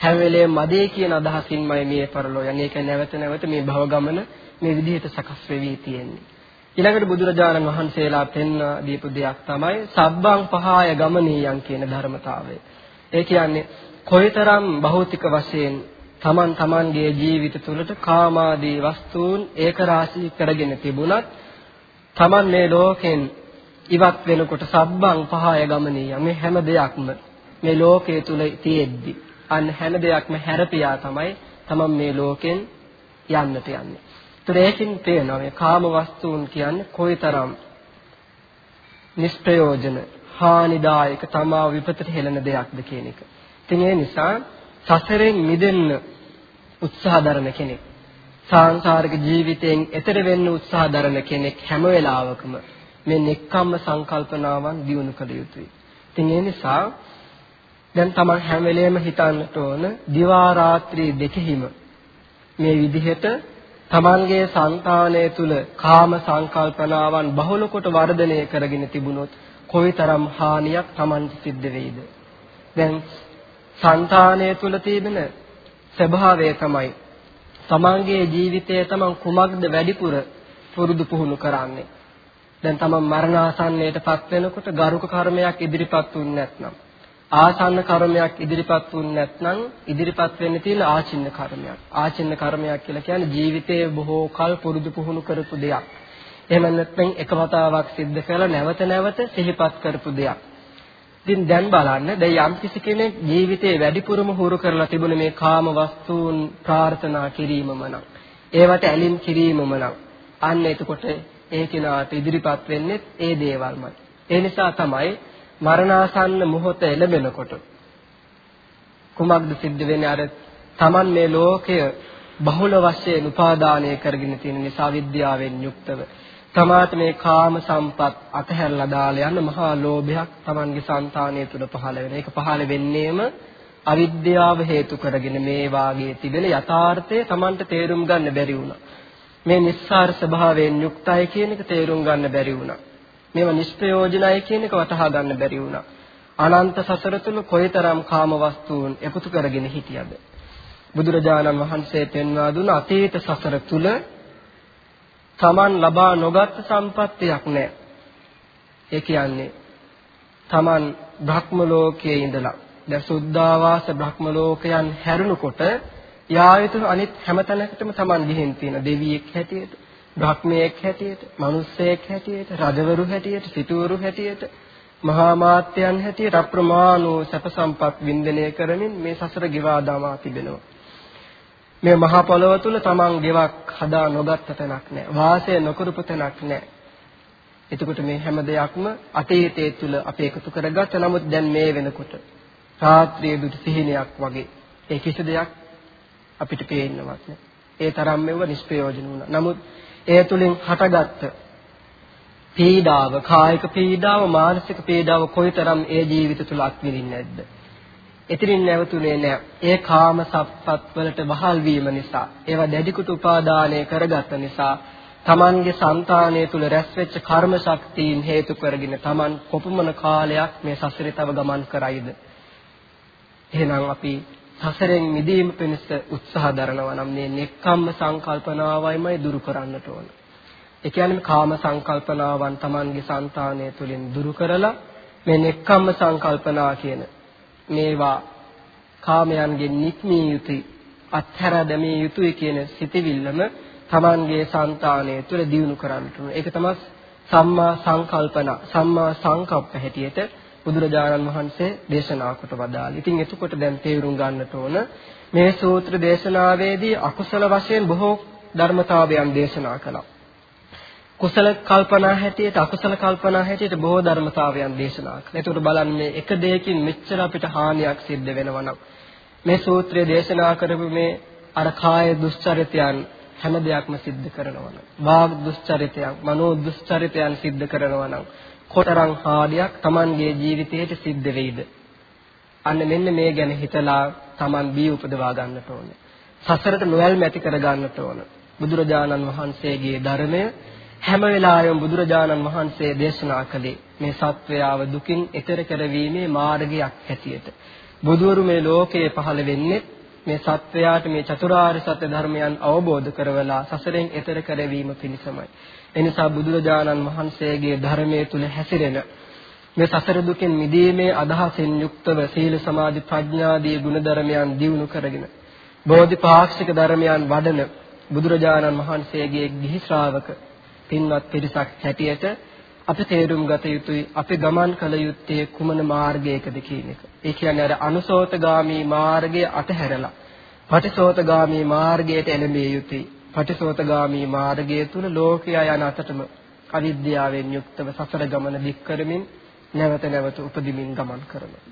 හැම වෙලේම මදේ කියන අදහසින්මයි මිය පරලෝ යන්නේ. ඒක නැවත නැවත මේ භව ගමන මේ විදිහට සකස් වෙවි තියෙන්නේ. ඊළඟට බුදුරජාණන් වහන්සේලා පෙන්වා දීපු දෙයක් තමයි සබ්බං පහාය ගමනීයන් කියන ධර්මතාවය. ඒ කියන්නේ කොයිතරම් භෞතික වශයෙන් තමන් තමන්ගේ ජීවිත තුළට කාමාදී වස්තුන් ඒක රාශී කරගෙන තිබුණත් තමන් මේ ලෝකෙන් ඉවත් වෙනකොට සබ්බං පහය ගමනීය මේ හැම දෙයක්ම මේ ලෝකයේ තුල තියෙද්දි අන්න හැම දෙයක්ම හැරපියා තමයි තමන් මේ ලෝකෙන් යන්නට යන්නේ. ඒතර ඒකින් පේනවා මේ කාම වස්තුන් කියන්නේ කොයිතරම් නිෂ්ප්‍රයෝජන හානිදායක තමා විපතට හෙළන දෙයක්ද කියන එක. ඉතින් ඒ නිසා සසරෙන් මිදෙන්න උත්සාහ දරන කෙනෙක් සාංශාරික ජීවිතයෙන් එතර වෙන්න උත්සාහ දරන කෙනෙක් හැම වෙලාවකම මේ නෙක්ඛම්ම සංකල්පනාවන් දියුණු කළ යුතුයි. ඉතින් ඒ නිසා දැන් තමන් හැම වෙලෙම හිතන්නට ඕන දිවා රාත්‍රී දෙකෙහිම මේ විදිහට තමන්ගේ సంతානය තුල කාම සංකල්පනාවන් බහුල කොට වර්ධනය කරගෙන තිබුණොත් කොයිතරම් හානියක් තමන්ට සිද්ධ වෙයිද? දැන් సంతානය තුල තියෙන ස්වභාවය තමයි තමන්ගේ ජීවිතයේ තමන් කුමක්ද වැඩිපුර පුරුදු පුහුණු කරන්නේ. දැන් තමන් මරණාසන්නයටපත් වෙනකොට ගරුක කර්මයක් ඉදිරිපත් වුනේ නැත්නම් ආසන්න කර්මයක් ඉදිරිපත් වුනේ නැත්නම් ඉදිරිපත් වෙන්න තියෙන ආචින්න කර්මයක්. ආචින්න කර්මයක් කියලා කියන්නේ ජීවිතයේ බොහෝ කල් පුරුදු පුහුණු කරපු දෙයක්. එහෙම නැත්නම් එක වතාවක් සිද්ධ කළා නැවත නැවත සිහිපත් කරපු දෙයක්. ඉතින් දැන් බලන්න දැන් යම් කිසි කෙනෙක් ජීවිතේ වැඩිපුරම හුරු කරලා තිබුණ මේ කාම වස්තුන් ප්‍රාර්ථනා කිරීමම නම් ඒවට ඇලීම් කිරීමම නම් අන්න එතකොට ඒ කෙනාට ඉදිරිපත් වෙන්නේ ඒ දේවල්මයි. ඒ නිසා තමයි මරණාසන්න මොහොත එළඹෙනකොට කුමක්ද සිද්ධ වෙන්නේ අර Taman මේ ලෝකය බහුල වශයෙන් උපාදානය කරගෙන තියෙන නිසා විද්‍යාවෙන් යුක්තව තමාට මේ කාම සම්පත් අතහැරලා දාලා යන මහා ලෝභයක් Tamanගේ సంతානය තුල පහළ වෙන. ඒක පහළ වෙන්නේම අවිද්‍යාව හේතු කරගෙන මේ වාගේ තිබෙන යථාර්ථය Tamanට තේරුම් ගන්න බැරි වුණා. මේ නිස්සාර ස්වභාවයෙන් යුක්තයි කියන එක තේරුම් ගන්න බැරි වුණා. මේවා නිෂ්ප්‍රයෝජනයි කියන එක වටහා ගන්න බැරි වුණා. අනන්ත සසර තුල කොයිතරම් කාම වස්තුන් එකතු කරගෙන හිටියද? බුදුරජාණන් වහන්සේ පෙන්වා දුන අතීත සසර තුල Taman ලබා නොගත් සම්පත්තියක් නැහැ. ඒ කියන්නේ Taman භ්‍රම ලෝකයේ ඉඳලා දැන් සුද්ධාවාස භ්‍රම ලෝකයන් හැරුණකොට යා යුතු අනිත් හැමතැනකටම Taman ගිහින් තියෙන දෙවියෙක් හැටියට, භ්‍රමයෙක් හැටියට, මිනිස්සෙක් හැටියට, රජවරු හැටියට, සිටුවරු හැටියට, මහා මාත්‍යයන් හැටියට අප්‍රමාණෝ සැප සම්පත් වින්දනය කරමින් මේ සසර ගෙවා දමා තිබෙනවා. මේ මහා පොළොව තුල තමන් ගෙවක් හදා නොගත්ත තැනක් නැහැ. වාසය නොකරපු තැනක් නැහැ. එතකොට මේ හැම දෙයක්ම අතීතයේ තුල අපි එකතු කරගත්ත නමුත් දැන් මේ වෙනකොට රාත්‍රියේ දුටු සිහිනයක් වගේ ඒ කිසි දෙයක් අපිට පේන්නවත් නැහැ. ඒ තරම් මෙව නිෂ්ප්‍රයෝජන වුණා. නමුත් ඒ තුලින් හටගත්ත පීඩාව, කායික පීඩාව, මානසික පීඩාව කොයිතරම් ඒ ජීවිත තුල අත්විඳින්නේ නැද්ද? එතරින් නැවතුනේ නැහැ. ඒ කාම සම්පත් වලට වහල් වීම නිසා, ඒවා දැඩිකුට උපාදානය කරගත් නිසා, Tamanගේ సంతානය තුල රැස්වෙච්ච කර්ම ශක්තියින් හේතු කරගෙන Taman කොපමණ කාලයක් මේ සසරේ තව ගමන් කරයිද? එහෙනම් අපි සසරෙන් මිදීම පිණිස උත්සාහ දරනවා නම් මේ නෙක්ඛම්ම සංකල්පනාවයිමයි දුරු කරන්නට ඕන. ඒ කියන්නේ කාම සංකල්පනාවන් Tamanගේ సంతානය තුලින් දුරු කරලා මේ නෙක්ඛම්ම සංකල්පනා කියන මේවා කාමයන්ගෙන් නික්මිය යුතුයි අත්හැර දැමිය යුතුයි කියන සිතවිල්ලම Tamanගේ సంతානය තුළ දියුණු කරන්නට ඕන. ඒක තමයි සම්මා සංකල්පන සම්මා සංකප්ප හැටියට බුදුරජාණන් වහන්සේ දේශනා කොට වදාළා. ඉතින් එතකොට දැන් තේරුම් ගන්නට ඕන මේ සූත්‍ර දේශනාවේදී අකුසල වශයෙන් බොහෝ ධර්මතාවයන් දේශනා කළා. කුසල කල්පනා හැටියට අකුසල කල්පනා හැටියට බොහෝ ධර්මතාවයන් දේශනා කළා. ඒකට බලන්නේ එක දෙයකින් මෙච්චර අපිට හානියක් සිද්ධ වෙනවා නම් මේ සූත්‍රය දේශනා කරපු මේ අර කාය දුස්චරිතයන් හැම දෙයක්ම සිද්ධ කරනවා නම් වාග් දුස්චරිතයන් මනෝ දුස්චරිතයන් සිද්ධ කරනවා නම් කොතරම් හානියක් Tamanගේ ජීවිතයට සිද්ධ වෙයිද? අන්න මෙන්න මේ ගැන හිතලා Taman බී උපදවා ගන්නට ඕනේ. සසරට නොයල්ම ඇති කර ගන්නට ඕන. බුදුරජාණන් වහන්සේගේ ධර්මය හැම වෙලාවෙම බුදුරජාණන් වහන්සේ දේශනා කළේ මේ සත්වයාව දුකින් එතර කරවීමේ මාර්ගයක් හැටියට බුදුවරු මේ ලෝකයේ පහළ වෙන්නේ මේ සත්වයාට මේ චතුරාර්ය සත්‍ය ධර්මයන් අවබෝධ කරවලා සසරෙන් එතර කරවීම පිණිසමයි. එනිසා බුදුරජාණන් වහන්සේගේ ධර්මයේ තුල හැසිරෙන මේ සසර දුකෙන් මිදීමේ අදහසෙන් යුක්තව සීල සමාධි ප්‍රඥාදී ගුණධර්මයන් දියුණු කරගෙන බෝධිපාක්ෂික ධර්මයන් වඩන බුදුරජාණන් වහන්සේගේ ගිහි ශ්‍රාවක පින්වත් පිරිසක් හැටියට අපි තේරුම් ගත යුතුයි අපි ගමන් කළ යුත්තේ කුමන මාර්ගයකද කියන එක. ඒ කියන්නේ අර අනුසෝතගාමී මාර්ගය අතහැරලා පටිසෝතගාමී මාර්ගයට එළඹිය යුතුයි. පටිසෝතගාමී මාර්ගය තුල ලෝකයා යන අතටම අවිද්‍යාවෙන් යුක්තව සසර ගමන දික් කරමින් නැවත නැවත උපදිමින් ගමන් කරනවා.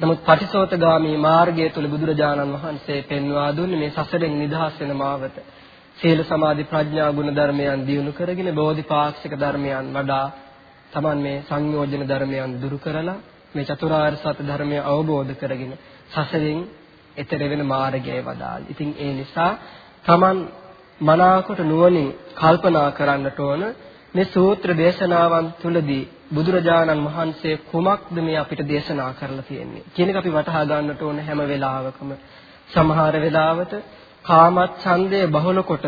නමුත් පටිසෝතගාමී මාර්ගය තුල බුදුරජාණන් වහන්සේ පෙන්වා දුන්නේ මේ සසරෙන් නිදහස් වෙන මාවත. සීල සමාධි ප්‍රඥා ගුණ ධර්මයන් දියුණු කරගෙන බෝධිපාක්ෂික ධර්මයන් වඩා Taman මේ සංයෝජන ධර්මයන් දුරු කරලා මේ චතුරාර්ය සත්‍ය ධර්මය අවබෝධ කරගෙන සසරෙන් එතර වෙන මාර්ගය වදාළ. ඉතින් ඒ නිසා Taman මනාකොට නුවණින් කල්පනා කරන්නට ඕන මේ සූත්‍ර දේශනාවන් තුලදී බුදුරජාණන් වහන්සේ කුමක්ද මේ අපිට දේශනා කරලා තියෙන්නේ කියන එක අපි වටහා ගන්නට ඕන හැම වෙලාවකම සමහර වෙලාවට කාමච්ඡන්දය බහුල කොට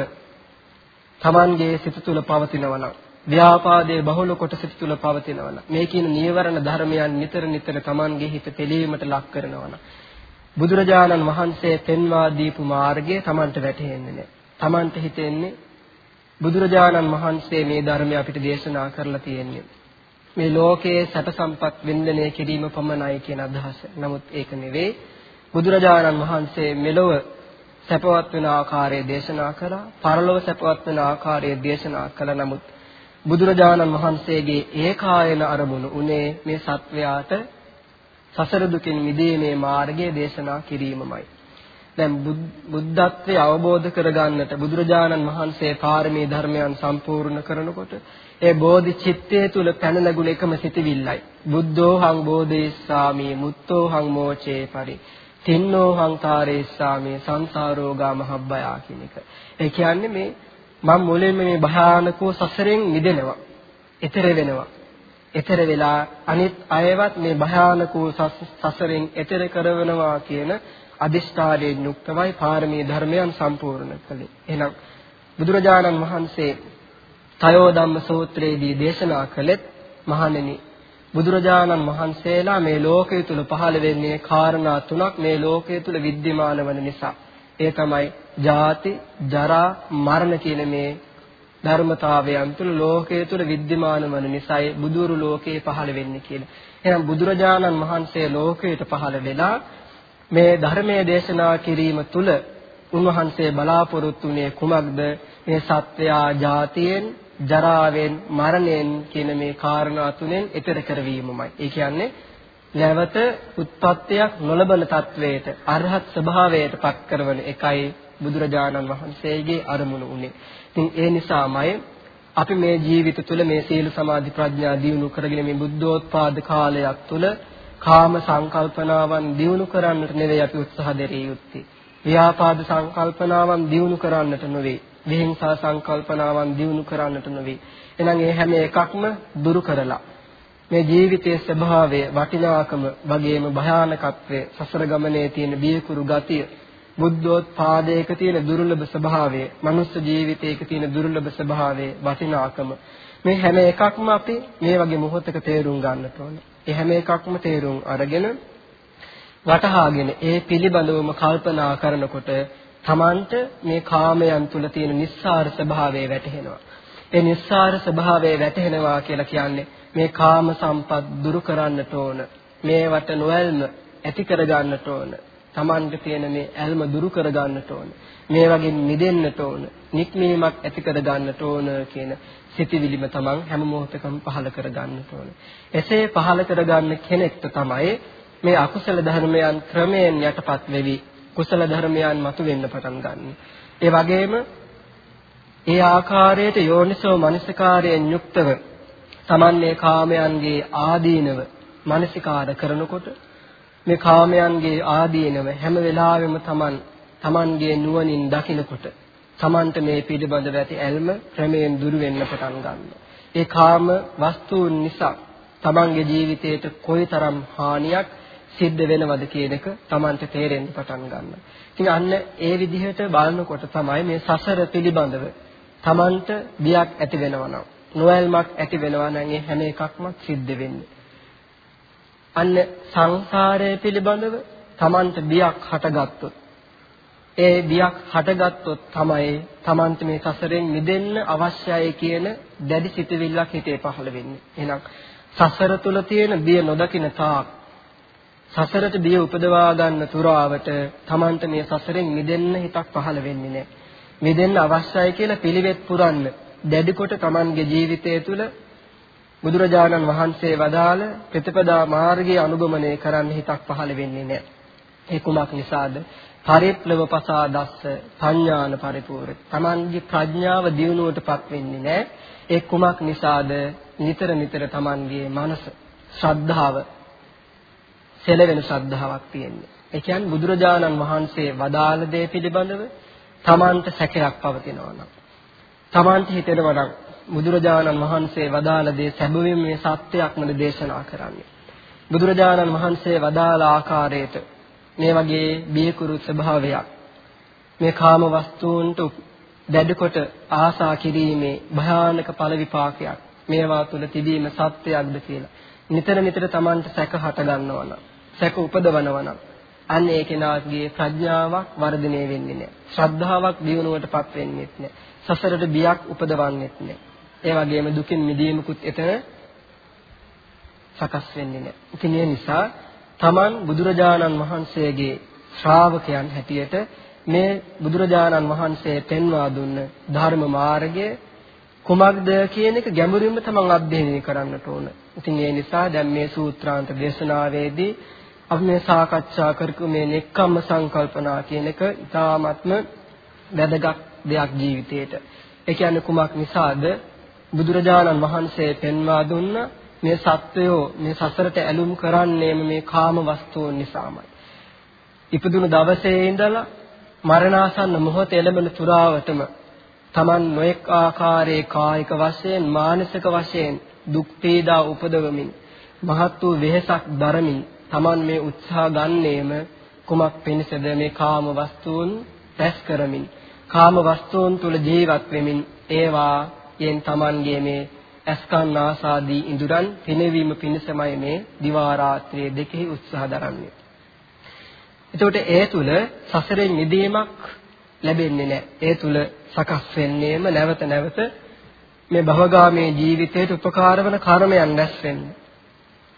Tamanගේ සිත තුළ පවතිනවා නම් ව්‍යාපාදයේ බහුල කොට සිත තුළ පවතිනවා නම් මේ කියන නීවරණ ධර්මයන් නිතර නිතර Tamanගේ හිත තෙලීමට ලක් කරනවා නම් බුදුරජාණන් වහන්සේ පෙන්වා දීපු මාර්ගය Tamanට වැටහෙන්නේ නැහැ. Tamanට හිතෙන්නේ බුදුරජාණන් වහන්සේ මේ ධර්මය අපිට දේශනා කරලා තියෙන්නේ මේ ලෝකයේ සැප සම්පත් වින්දනය කිරීම පමණයි කියන අදහස. නමුත් ඒක නෙවෙයි. බුදුරජාණන් වහන්සේ මෙලොව සැපවත් වෙන ආකාරය දේශනා කළා. පරලොව සැපවත් වෙන ආකාරය දේශනා කළා. නමුත් බුදුරජාණන් වහන්සේගේ ඒකායන අරමුණු උනේ මේ සත්වයාට සසර දුකින් මිදීමේ මාර්ගය දේශනා කිරීමමයි. දැන් බුද්ධත්වයේ අවබෝධ කරගන්නට බුදුරජාණන් වහන්සේ පාරමී ධර්මයන් සම්පූර්ණ කරනකොට ඒ බෝධි චිත්තය තුල පැන නැගුණ එකම සිටිවිල්ලයි. බුද්ධෝහං බෝධේස්සාමි මුත්තෝහං මෝචේ පරි තින්නෝ හංකාරේස්සාමේ සංසාරෝගා මහබ්බයා කියන එක. ඒ කියන්නේ මේ මම මුලින්ම මේ භයානකෝ සසරෙන් මිදෙනවා. ඈතර වෙනවා. ඈතර වෙලා අනිත් අයවත් මේ භයානකෝ සසරෙන් ඈතර කරවනවා කියන අදිෂ්ඨානයෙන් යුක්තවයි පාරමී ධර්මයන් සම්පූර්ණ කළේ. එහෙනම් බුදුරජාණන් වහන්සේ තයෝ ධම්ම සූත්‍රයේදී දේශනා කළෙත් මහණෙනි බුදුරජාණන් වහන්සේලා මේ ලෝකයේ තුල පහළ වෙන්නේ කාරණා තුනක් මේ ලෝකයේ තුල विद्यमान වන නිසා. ඒ තමයි ජාති, ජරා, මරණ කියන මේ ධර්මතාවයන් තුල ලෝකයේ තුල विद्यमान වන නිසායි බුදුරු ලෝකේ පහළ වෙන්නේ කියලා. එහෙනම් බුදුරජාණන් වහන්සේ ලෝකයට පහළ වෙලා මේ ධර්මයේ දේශනා කිරීම තුල උන්වහන්සේ බලාපොරොත්තු වුණේ කුමක්ද? මේ සත්වයා ජාතියෙන් ජරාවෙන් මරණයෙන් කියන මේ කාරණා තුනෙන් ඈතර කරවීමමයි. ඒ කියන්නේ නැවත උත්පත්තියක් නොලබන තත්වයට අරහත් ස්වභාවයට පත් කරන එකයි බුදුරජාණන් වහන්සේගේ අරමුණ උනේ. ඉතින් ඒ නිසාමයි අපි මේ ජීවිත තුළ මේ සීල සමාධි ප්‍රඥා දියුණු කරගෙන මේ බුද්ධෝත්පාද කාලයක් තුළ කාම සංකල්පනාවන් දියුණු කරන්නට නෙවෙයි අපි උත්සාහ දෙරිය යුත්තේ. ව්‍යාපාද සංකල්පනාවන් දියුණු කරන්නට නෙවෙයි. විහිංසා සංකල්පනාවන් දියුණු කරන්නට නෙවෙයි. එහෙනම් ඒ හැම එකක්ම දුරු කරලා මේ ජීවිතයේ ස්වභාවය වටිනාකම වගේම භයානකත්වය සසර ගමනේ තියෙන බියකුරු ගතිය බුද්ධෝත්පාදයක තියෙන දුර්ලභ ස්වභාවය මනුස්ස ජීවිතයක තියෙන දුර්ලභ ස්වභාවය වටිනාකම මේ හැම එකක්ම අපි මේ වගේ මොහොතක තේරුම් ගන්නට ඕනේ. ඒ හැම එකක්ම තේරුම් අරගෙන වටහාගෙන ඒ පිළිබඳවම කල්පනා කරනකොට Tamanට මේ කාමයන් තුල තියෙන නිස්සාර ස්වභාවය වැටහෙනවා. ඒ නිස්සාර ස්වභාවය වැටහෙනවා කියලා කියන්නේ මේ කාම සම්පත් දුරු කරන්නට ඕන. මේවට නොඇල්ම ඇති කරගන්නට ඕන. Tamange තියෙන මේ ඇල්ම දුරු කරගන්නට ඕන. මේ වගේ මිදෙන්නට ඕන. නික්මීමක් ඇති කරගන්නට ඕන කියන සිතිවිලිම Taman හැම මොහොතකම පහළ කරගන්නට ඕන. එසේ පහළ කරගන්න කෙනෙක්ට තමයි මේ අකුසල ධර්මයන් ක්‍රමයෙන් යටපත් වෙවි කුසල ධර්මයන් මතුවෙන්න පටන් ගන්න. ඒ වගේම ඒ ආකාරයට යෝනිසෝ මනසිකාරයෙන් යුක්තව තමන්නේ කාමයන්ගේ ආදීනව මනසිකාර කරනකොට මේ කාමයන්ගේ ආදීනව හැම වෙලාවෙම තමන් තමන්ගේ නුවණින් දකිනකොට තමන්ට මේ පිළිබඳව ඇති ඇල්ම ක්‍රමයෙන් දුරු වෙන්න පටන් ගන්නවා. ඒ කාම වස්තුන් නිසා තමන්ගේ ජීවිතයට කොයිතරම් හානියක් සිද්ධ වෙනවද කියන එක තමන්ට තේරෙන්න පටන් ගන්නවා. ඉතින් අන්න ඒ විදිහට බලනකොට තමයි මේ සසර පිළිබඳව තමන්ට බියක් ඇති වෙනවා නම් නොයල්මක් ඇති වෙනවා නම් ඒ හැම එකක්ම සිද්ධ වෙන්නේ. අන්න සංසාරය පිළිබඳව තමන්ට බියක් හටගත්තොත් ඒ බියක් හටගත්තොත් තමයි තමන්ට මේ සසරෙන් මිදෙන්න අවශ්‍යයි කියන දැඩි සිතුවිල්ලක් හිතේ පහළ වෙන්නේ. එහෙනම් සසර තුල තියෙන බිය නොදකින තාක් සසරට බිය උපදවා ගන්න තුරාවට තමන්ට මේ සසරෙන් මිදෙන්න හිතක් පහළ වෙන්නේ නැහැ. මිදෙන්න අවශ්‍යයි කියලා පිළිවෙත් පුරන්න දැඩි කොට තමන්ගේ ජීවිතය තුළ බුදුරජාණන් වහන්සේ වදාළ ප්‍රතිපදා මාර්ගය අනුගමනය කරන්න හිතක් පහළ වෙන්නේ නැහැ. ඒ කුමක් නිසාද? පරිප්ලව පසාදස්ස පඤ්ඤාන පරිපූර්ණ. තමන්ගේ ප්‍රඥාව දියුණුවටපත් වෙන්නේ නැහැ. ඒ කුමක් නිසාද? නිතර නිතර තමන්ගේ මනස ශ්‍රද්ධාව සෙලවෙන ශ්‍රද්ධාවක් තියෙන්නේ. ඒ කියන්නේ බුදුරජාණන් වහන්සේ වදාළ දේ පිළිබඳව තමන්ට සැකයක් පවතිනවා නම් තමන්ට හිතෙනවා නම් බුදුරජාණන් වහන්සේ වදාළ දේ සැබවින්ම මේ සත්‍යයක්මද දේශනා කරන්නේ. බුදුරජාණන් වහන්සේ වදාළ ආකාරයට මේ වගේ බියකුරු ස්වභාවයක් මේ කාම වස්තුන්ට දැඩකොට ආසා කිරීමේ භයානක ඵල විපාකයක් මේවා තුල තිබීම සත්‍යයක්ද කියලා නිතර නිතර Tamanට සැක හට ගන්නවා නම් සැක උපදවනවා නම් අන්න ඒ කෙනාගේ ප්‍රඥාවක් වර්ධනය වෙන්නේ නැහැ. ශ්‍රද්ධාවක් දියුණුවටපත් වෙන්නේ නැහැ. සසරට බියක් උපදවන්නේත් නැහැ. ඒ වගේම දුකින් මිදීමකුත් එතන සකස් වෙන්නේ නැහැ. ඉතින් ඒ නිසා Taman බුදුරජාණන් වහන්සේගේ ශ්‍රාවකයන් හැටියට මේ බුදුරජාණන් වහන්සේ පෙන්වා දුන්න ධර්ම මාර්ගය කුමක්ද කියන එක ගැඹුරින්ම තමන් අධ්‍යයනය කරන්නට ඕන. ඉතින් ඒ නිසා දැන් මේ සූත්‍රාන්ත දේශනාවේදී අපි මේ සාකච්ඡා කරපු මේ නෙක්ඛම්ම සංකල්පනා කියන එක ඉතාමත්ම වැදගත් දෙයක් ජීවිතේට. ඒ කියන්නේ කුමක් නිසාද? බුදුරජාණන් වහන්සේ පෙන්වා දුන්න මේ සත්වයෝ මේ සසරට ඇලුම් කරන්නේම මේ කාම වස්තුන් නිසාමයි. ඉපදුණු දවසේ ඉඳලා මරණාසන්න මොහොත එළඹෙන තුරාවටම Taman නොඑක් ආකාරයේ කායික වශයෙන් මානසික වශයෙන් දුක් පීඩා උපදවමින් මහත් වූ වෙහෙසක් දරමින් Taman මේ උත්සාහ ගන්නේම කුමක් පිණිසද මේ කාම වස්තුන් රැස් කරමින් කාම වස්තුන් තුල ජීවත් වෙමින් ඒවා යෙන් Tamanගේ මේ ඇස්කන් ආසාදී ඉඳුරන් පිනවීම පිණිසමයි මේ දිවා රාත්‍රියේ දෙකෙහි උත්සාහ දරන්නේ. එතකොට ඒ තුල සසරෙන් මිදීමක් ලැබෙන්නේ නැහැ. ඒ තුල සකස් වෙන්නේම නැවත නැවත මේ භවගාමී ජීවිතයට උපකාර වන කර්මයන් රැස් වෙන්නේ.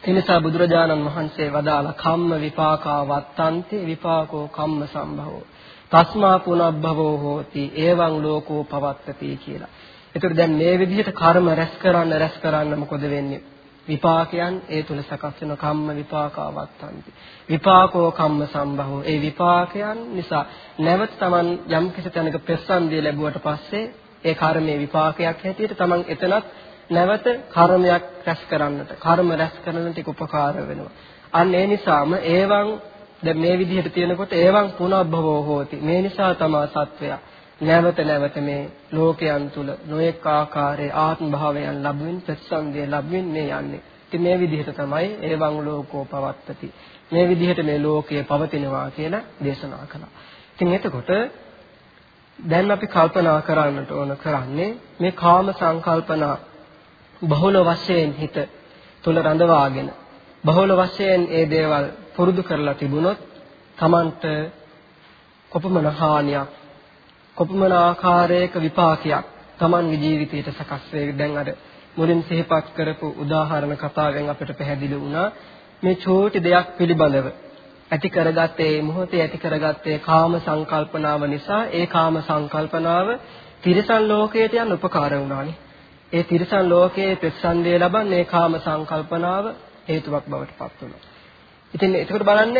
ඒ නිසා බුදුරජාණන් වහන්සේ වදාළ කම්ම විපාකා වත්තන්ති විපාකෝ කම්ම සම්භවෝ. තස්මා පුනබ්බවෝ හෝති එවං ලෝකෝ පවත්තති කියලා. ඒතර දැන් මේ විදිහට කර්ම රැස් කරන්න රැස් කරන්න මොකද වෙන්නේ? විපාකයන් ඒ තුල සකස් වෙන කම්ම විපාකාවත්තන්ති. විපාකෝ කම්ම සම්භවෝ. ඒ විපාකයන් නිසා නැවත Taman යම් කිසි තැනක ප්‍රසන්දිය ලැබුවට පස්සේ ඒ කර්මයේ විපාකයක් හැටියට Taman එතනත් නැවත කර්මයක් රැස් කරන්නට, කර්ම රැස් කරන්නට උපකාර වෙනවා. අන්න ඒ නිසාම ඒවන් දැන් මේ විදිහට තියෙනකොට ඒවන් පුනබ්බවෝ හෝති. මේ නිසා තමා සත්වයා නැවත නැවත මේ ලෝකයන් තුල නොඑක ආකාරයේ ආත්ම භාවයන් ලැබුවින් ප්‍රතිසන්දිය ලැබුවින් මේ යන්නේ. ඉතින් මේ විදිහට තමයි ඒවං ලෝකෝ පවත්තති. මේ විදිහට මේ ලෝකය පවතිනවා කියලා දේශනා කළා. ඉතින් එතකොට දැන් අපි කල්පනා කරන්නට ඕන කරන්නේ මේ කාම සංකල්පනා බහුල වශයෙන් හිත තුල රඳවාගෙන බහුල වශයෙන් ඒ දේවල් පුරුදු කරලා තිබුණොත් Tamanට කොපමණ හානියක් කොපමණ ආකාරයක විපාකයක් Tamanගේ ජීවිතයට සකස් වේ. දැන් අර මුලින් සිහිපත් කරපු උදාහරණ කතාවෙන් අපිට පැහැදිලි වුණා මේ චෝටි දෙයක් පිළිබඳව ඇති කරගත්තේ මොහොතේ ඇති කරගත්තේ කාම සංකල්පනාව නිසා ඒ කාම සංකල්පනාව තිරිසන් ලෝකයට යන උපකාර වුණානේ. ඒ තිරිසන් ලෝකයේ ප්‍රතිසන්දිය ලබන්නේ කාම සංකල්පනාව හේතුවක් බවට පත් වුණා. ඉතින් ඒකට බලන්න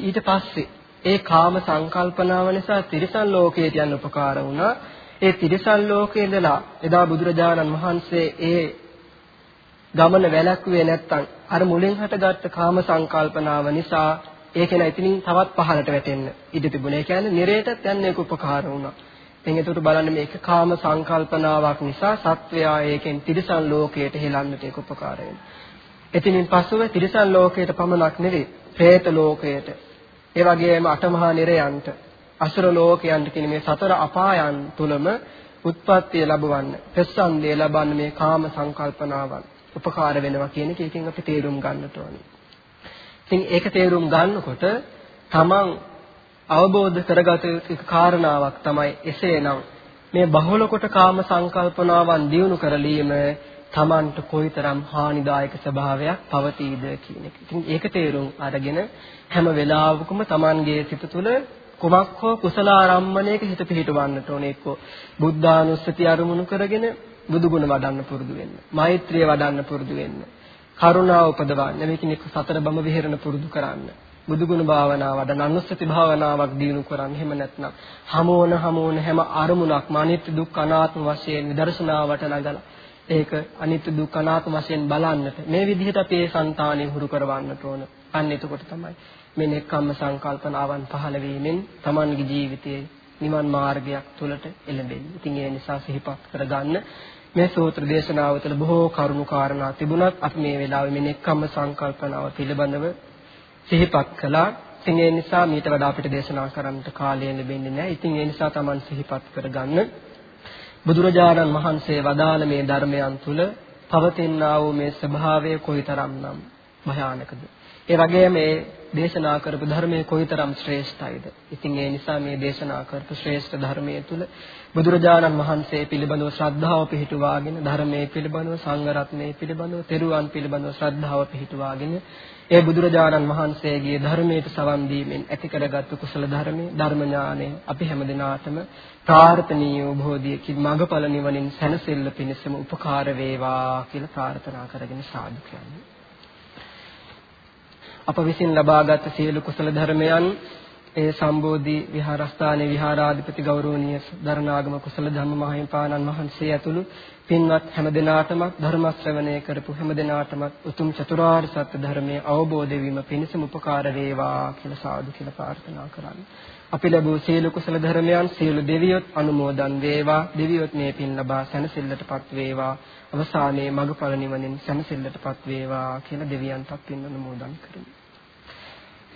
ඊට පස්සේ ඒ කාම සංකල්පනාව නිසා තිරිසන් ලෝකයට යන උපකාර වුණා. ඒ තිරිසන් ලෝකයේ ඉඳලා එදා බුදුරජාණන් වහන්සේ ඒ ගමන වැළැක්ුවේ නැත්තම් අර මුලින් හටගත්ත කාම සංකල්පනාව නිසා ඒක නේ ඉතින් තවත් පහළට වැටෙන්න ඉඩ තිබුණා. ඒ කියන්නේ නිරේටත් යන්න ඒක උපකාර වුණා. ඉතින් ඒකට බලන්න මේක කාම සංකල්පනාවක් නිසා සත්වයා ඒකෙන් තිරිසන් ලෝකයට හෙලන්නට ඒක උපකාර වෙනවා. එතනින් පස්සුව තිරිසන් ලෝකයට පමණක් නෙවෙයි, പ്രേත ලෝකයට, ඒ වගේම අටමහා නිරයන්ට, අසුර ලෝකයන්ට කියන මේ සතර අපායන් තුලම උත්පත්තිය ලැබවන්න, ප්‍රසන්දිය ලබන්න මේ කාම සංකල්පනාවන් උපකාර වෙනවා කියන එක එකෙන් අපි තේරුම් ගන්නට ඕනේ. ඉතින් ඒක තේරුම් ගන්නකොට තමන් අවබෝධ කරගත යුතු කාරණාවක් තමයි එසේනම් මේ බහුල කොට කාම සංකල්පනාවන් දියුණු කරලීම තමන්ට කොයිතරම් හානිදායක ස්වභාවයක් පවතීද කියන එක. ඉතින් ඒක තේරුම් අරගෙන හැම වෙලාවකම තමන්ගේ සිත තුළ කුමක් හෝ කුසල ආරම්මණයක හිත පිහිටවන්නට ඕනේ එක්කෝ බුද්ධානුස්සතිය අරමුණු කරගෙන බුදු ගුණ වඩන්න පුරුදු වෙන්න. මෛත්‍රිය වඩන්න පුරුදු වෙන්න. කරුණාව උපදවන්න. මේකින් එක්ක සතර බඹ විහෙරණ පුරුදු කරන්න. බුදු ගුණ භාවනාව වඩන අනුස්සති භාවනාවක් දිනු කරන්න. එහෙම නැත්නම් හමෝන හමෝන හැම අරමුණක්ම අනිත්‍ය දුක් අනාත්ම වශයෙන් විදර්ශනාවට නගලා ඒක අනිත්‍ය දුක් අනාත්ම වශයෙන් බලන්නට මේ විදිහට අපේ సంతානෙ හුරු කරවන්නට ඕන. අන්න එතකොට තමයි මේ නෙක්ඛම්ම සංකල්පනාවන් පහළ වීමෙන් Tamanගේ ජීවිතයේ නිවන් මාර්ගයක් තුලට එළඹෙන්නේ. ඉතින් ඒ නිසා සිහිපත් කරගන්න මේ සූත්‍ර දේශනාව තුළ බොහෝ කරුණු කාරණා තිබුණත් අපි මේ වෙලාවේ මේ නෙක්ඛම්ම සංකල්පනාව පිළිබඳව සිහිපත් කළා. ඉතින් ඒ නිසා මීට වඩා අපිට දේශනා කරන්නට කාලය ලැබෙන්නේ නැහැ. ඉතින් ඒ නිසා Taman සිහිපත් කරගන්න බුදුරජාණන් වහන්සේ වදාළ මේ ධර්මයන් තුල පවතිනා වූ මේ ස්වභාවය කොයිතරම්නම් භයානකද ඒ වගේම මේ දේශනා කරපු ධර්මයේ කොයිතරම් ශ්‍රේෂ්ඨයිද. ඉතින් ඒ නිසා මේ දේශනා කරපු ශ්‍රේෂ්ඨ ධර්මයේ තුල බුදුරජාණන් වහන්සේ පිළිබඳව ශ්‍රද්ධාව පිහිටුවාගෙන ධර්මයේ පිළිබඳව සංඝ රත්නයේ පිළිබඳව තෙරුවන් පිළිබඳව ශ්‍රද්ධාව පිහිටුවාගෙන ඒ බුදුරජාණන් වහන්සේගේ ධර්මයට සවන් දීමෙන් ඇති කරගත්තු කුසල ධර්මයේ ධර්ම ඥානය අපි හැමදිනාටම ප්‍රාර්ථනීය බෝධියකින් මඟඵල නිවනින් සැනසෙල්ල පිණිසම උපකාර වේවා කියලා ප්‍රාර්ථනා කරගෙන සාදු කියන්නේ අප විසින් ලබාගත් සියලු කුසල ධර්මයන් ඒ සම්බෝධි විහාරස්ථානයේ විහාරාධිපති ගෞරවනීය දරණාගම කුසල ධම්ම මහින්පාණන් වහන්සේ ඇතුළු පින්වත් හැමදෙනාටම ධර්ම ශ්‍රවණය කරපු හැමදෙනාටම උතුම් චතුරාර්ය සත්‍ය ධර්මයේ අවබෝධ වීම පිණිසම උපකාර වේවා කියලා සාදු කියලා ප්‍රාර්ථනා කරන්නේ. අපි ලැබූ සියලු කුසල ධර්මයන් සියලු දෙවියොත් අනුමෝදන් වේවා. දෙවියොත් මේ පින් ලබා සැනසෙල්ලටපත් වේවා. අවසානයේ මඟඵල නිවනින් සැනසෙල්ලටපත් වේවා කියලා දෙවියන්ටත් පින් අනුමෝදන් කරමු.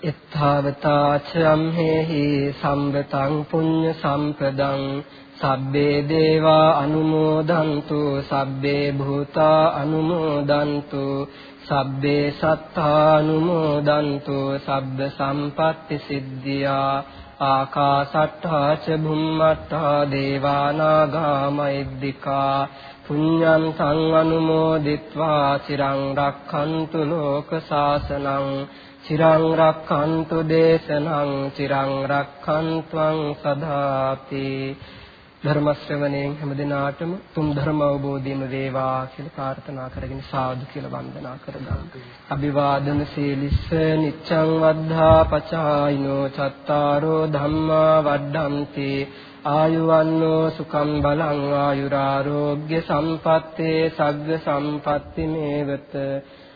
එත්තාවතාචම්හෙහි සම්බතං පුඤ්ඤ සම්පදං සබ්බේ දේවා අනුමෝදන්තු සබ්බේ භූතා අනුමෝදන්තු සබ්බේ සත්තා අනුමෝදන්තු සබ්බ සම්පත්ති සිද්ධියා ආකාසට්ඨා ච භුම්මට්ඨා දේවානාගා මෛද්దికා පුඤ්ඤං තං අනුමෝදිත්වා චිරං රක්ඛන්තු ලෝක සාසනං චිරං රක්ඛන්තු දේශනං චිරං රක්ඛන්ත්වං සදාති ධර්ම ශ්‍රවණයෙන් හැමදිනාටම තුම් ධර්ම අවබෝධයම වේවා කියලා ප්‍රාර්ථනා කරගෙන සාදු කියලා වන්දනා කරගන්න. අභිවාදන සීලිස්ස නිච්ඡං වද්ධා පචායිනෝ චත්තාරෝ ධම්මා වඩ්ඩಂತಿ. ආයුවන්නෝ සුඛං බලං ආයුරාෝග්‍ය සම්පත්තේ සග්ග සම්පatti මේවත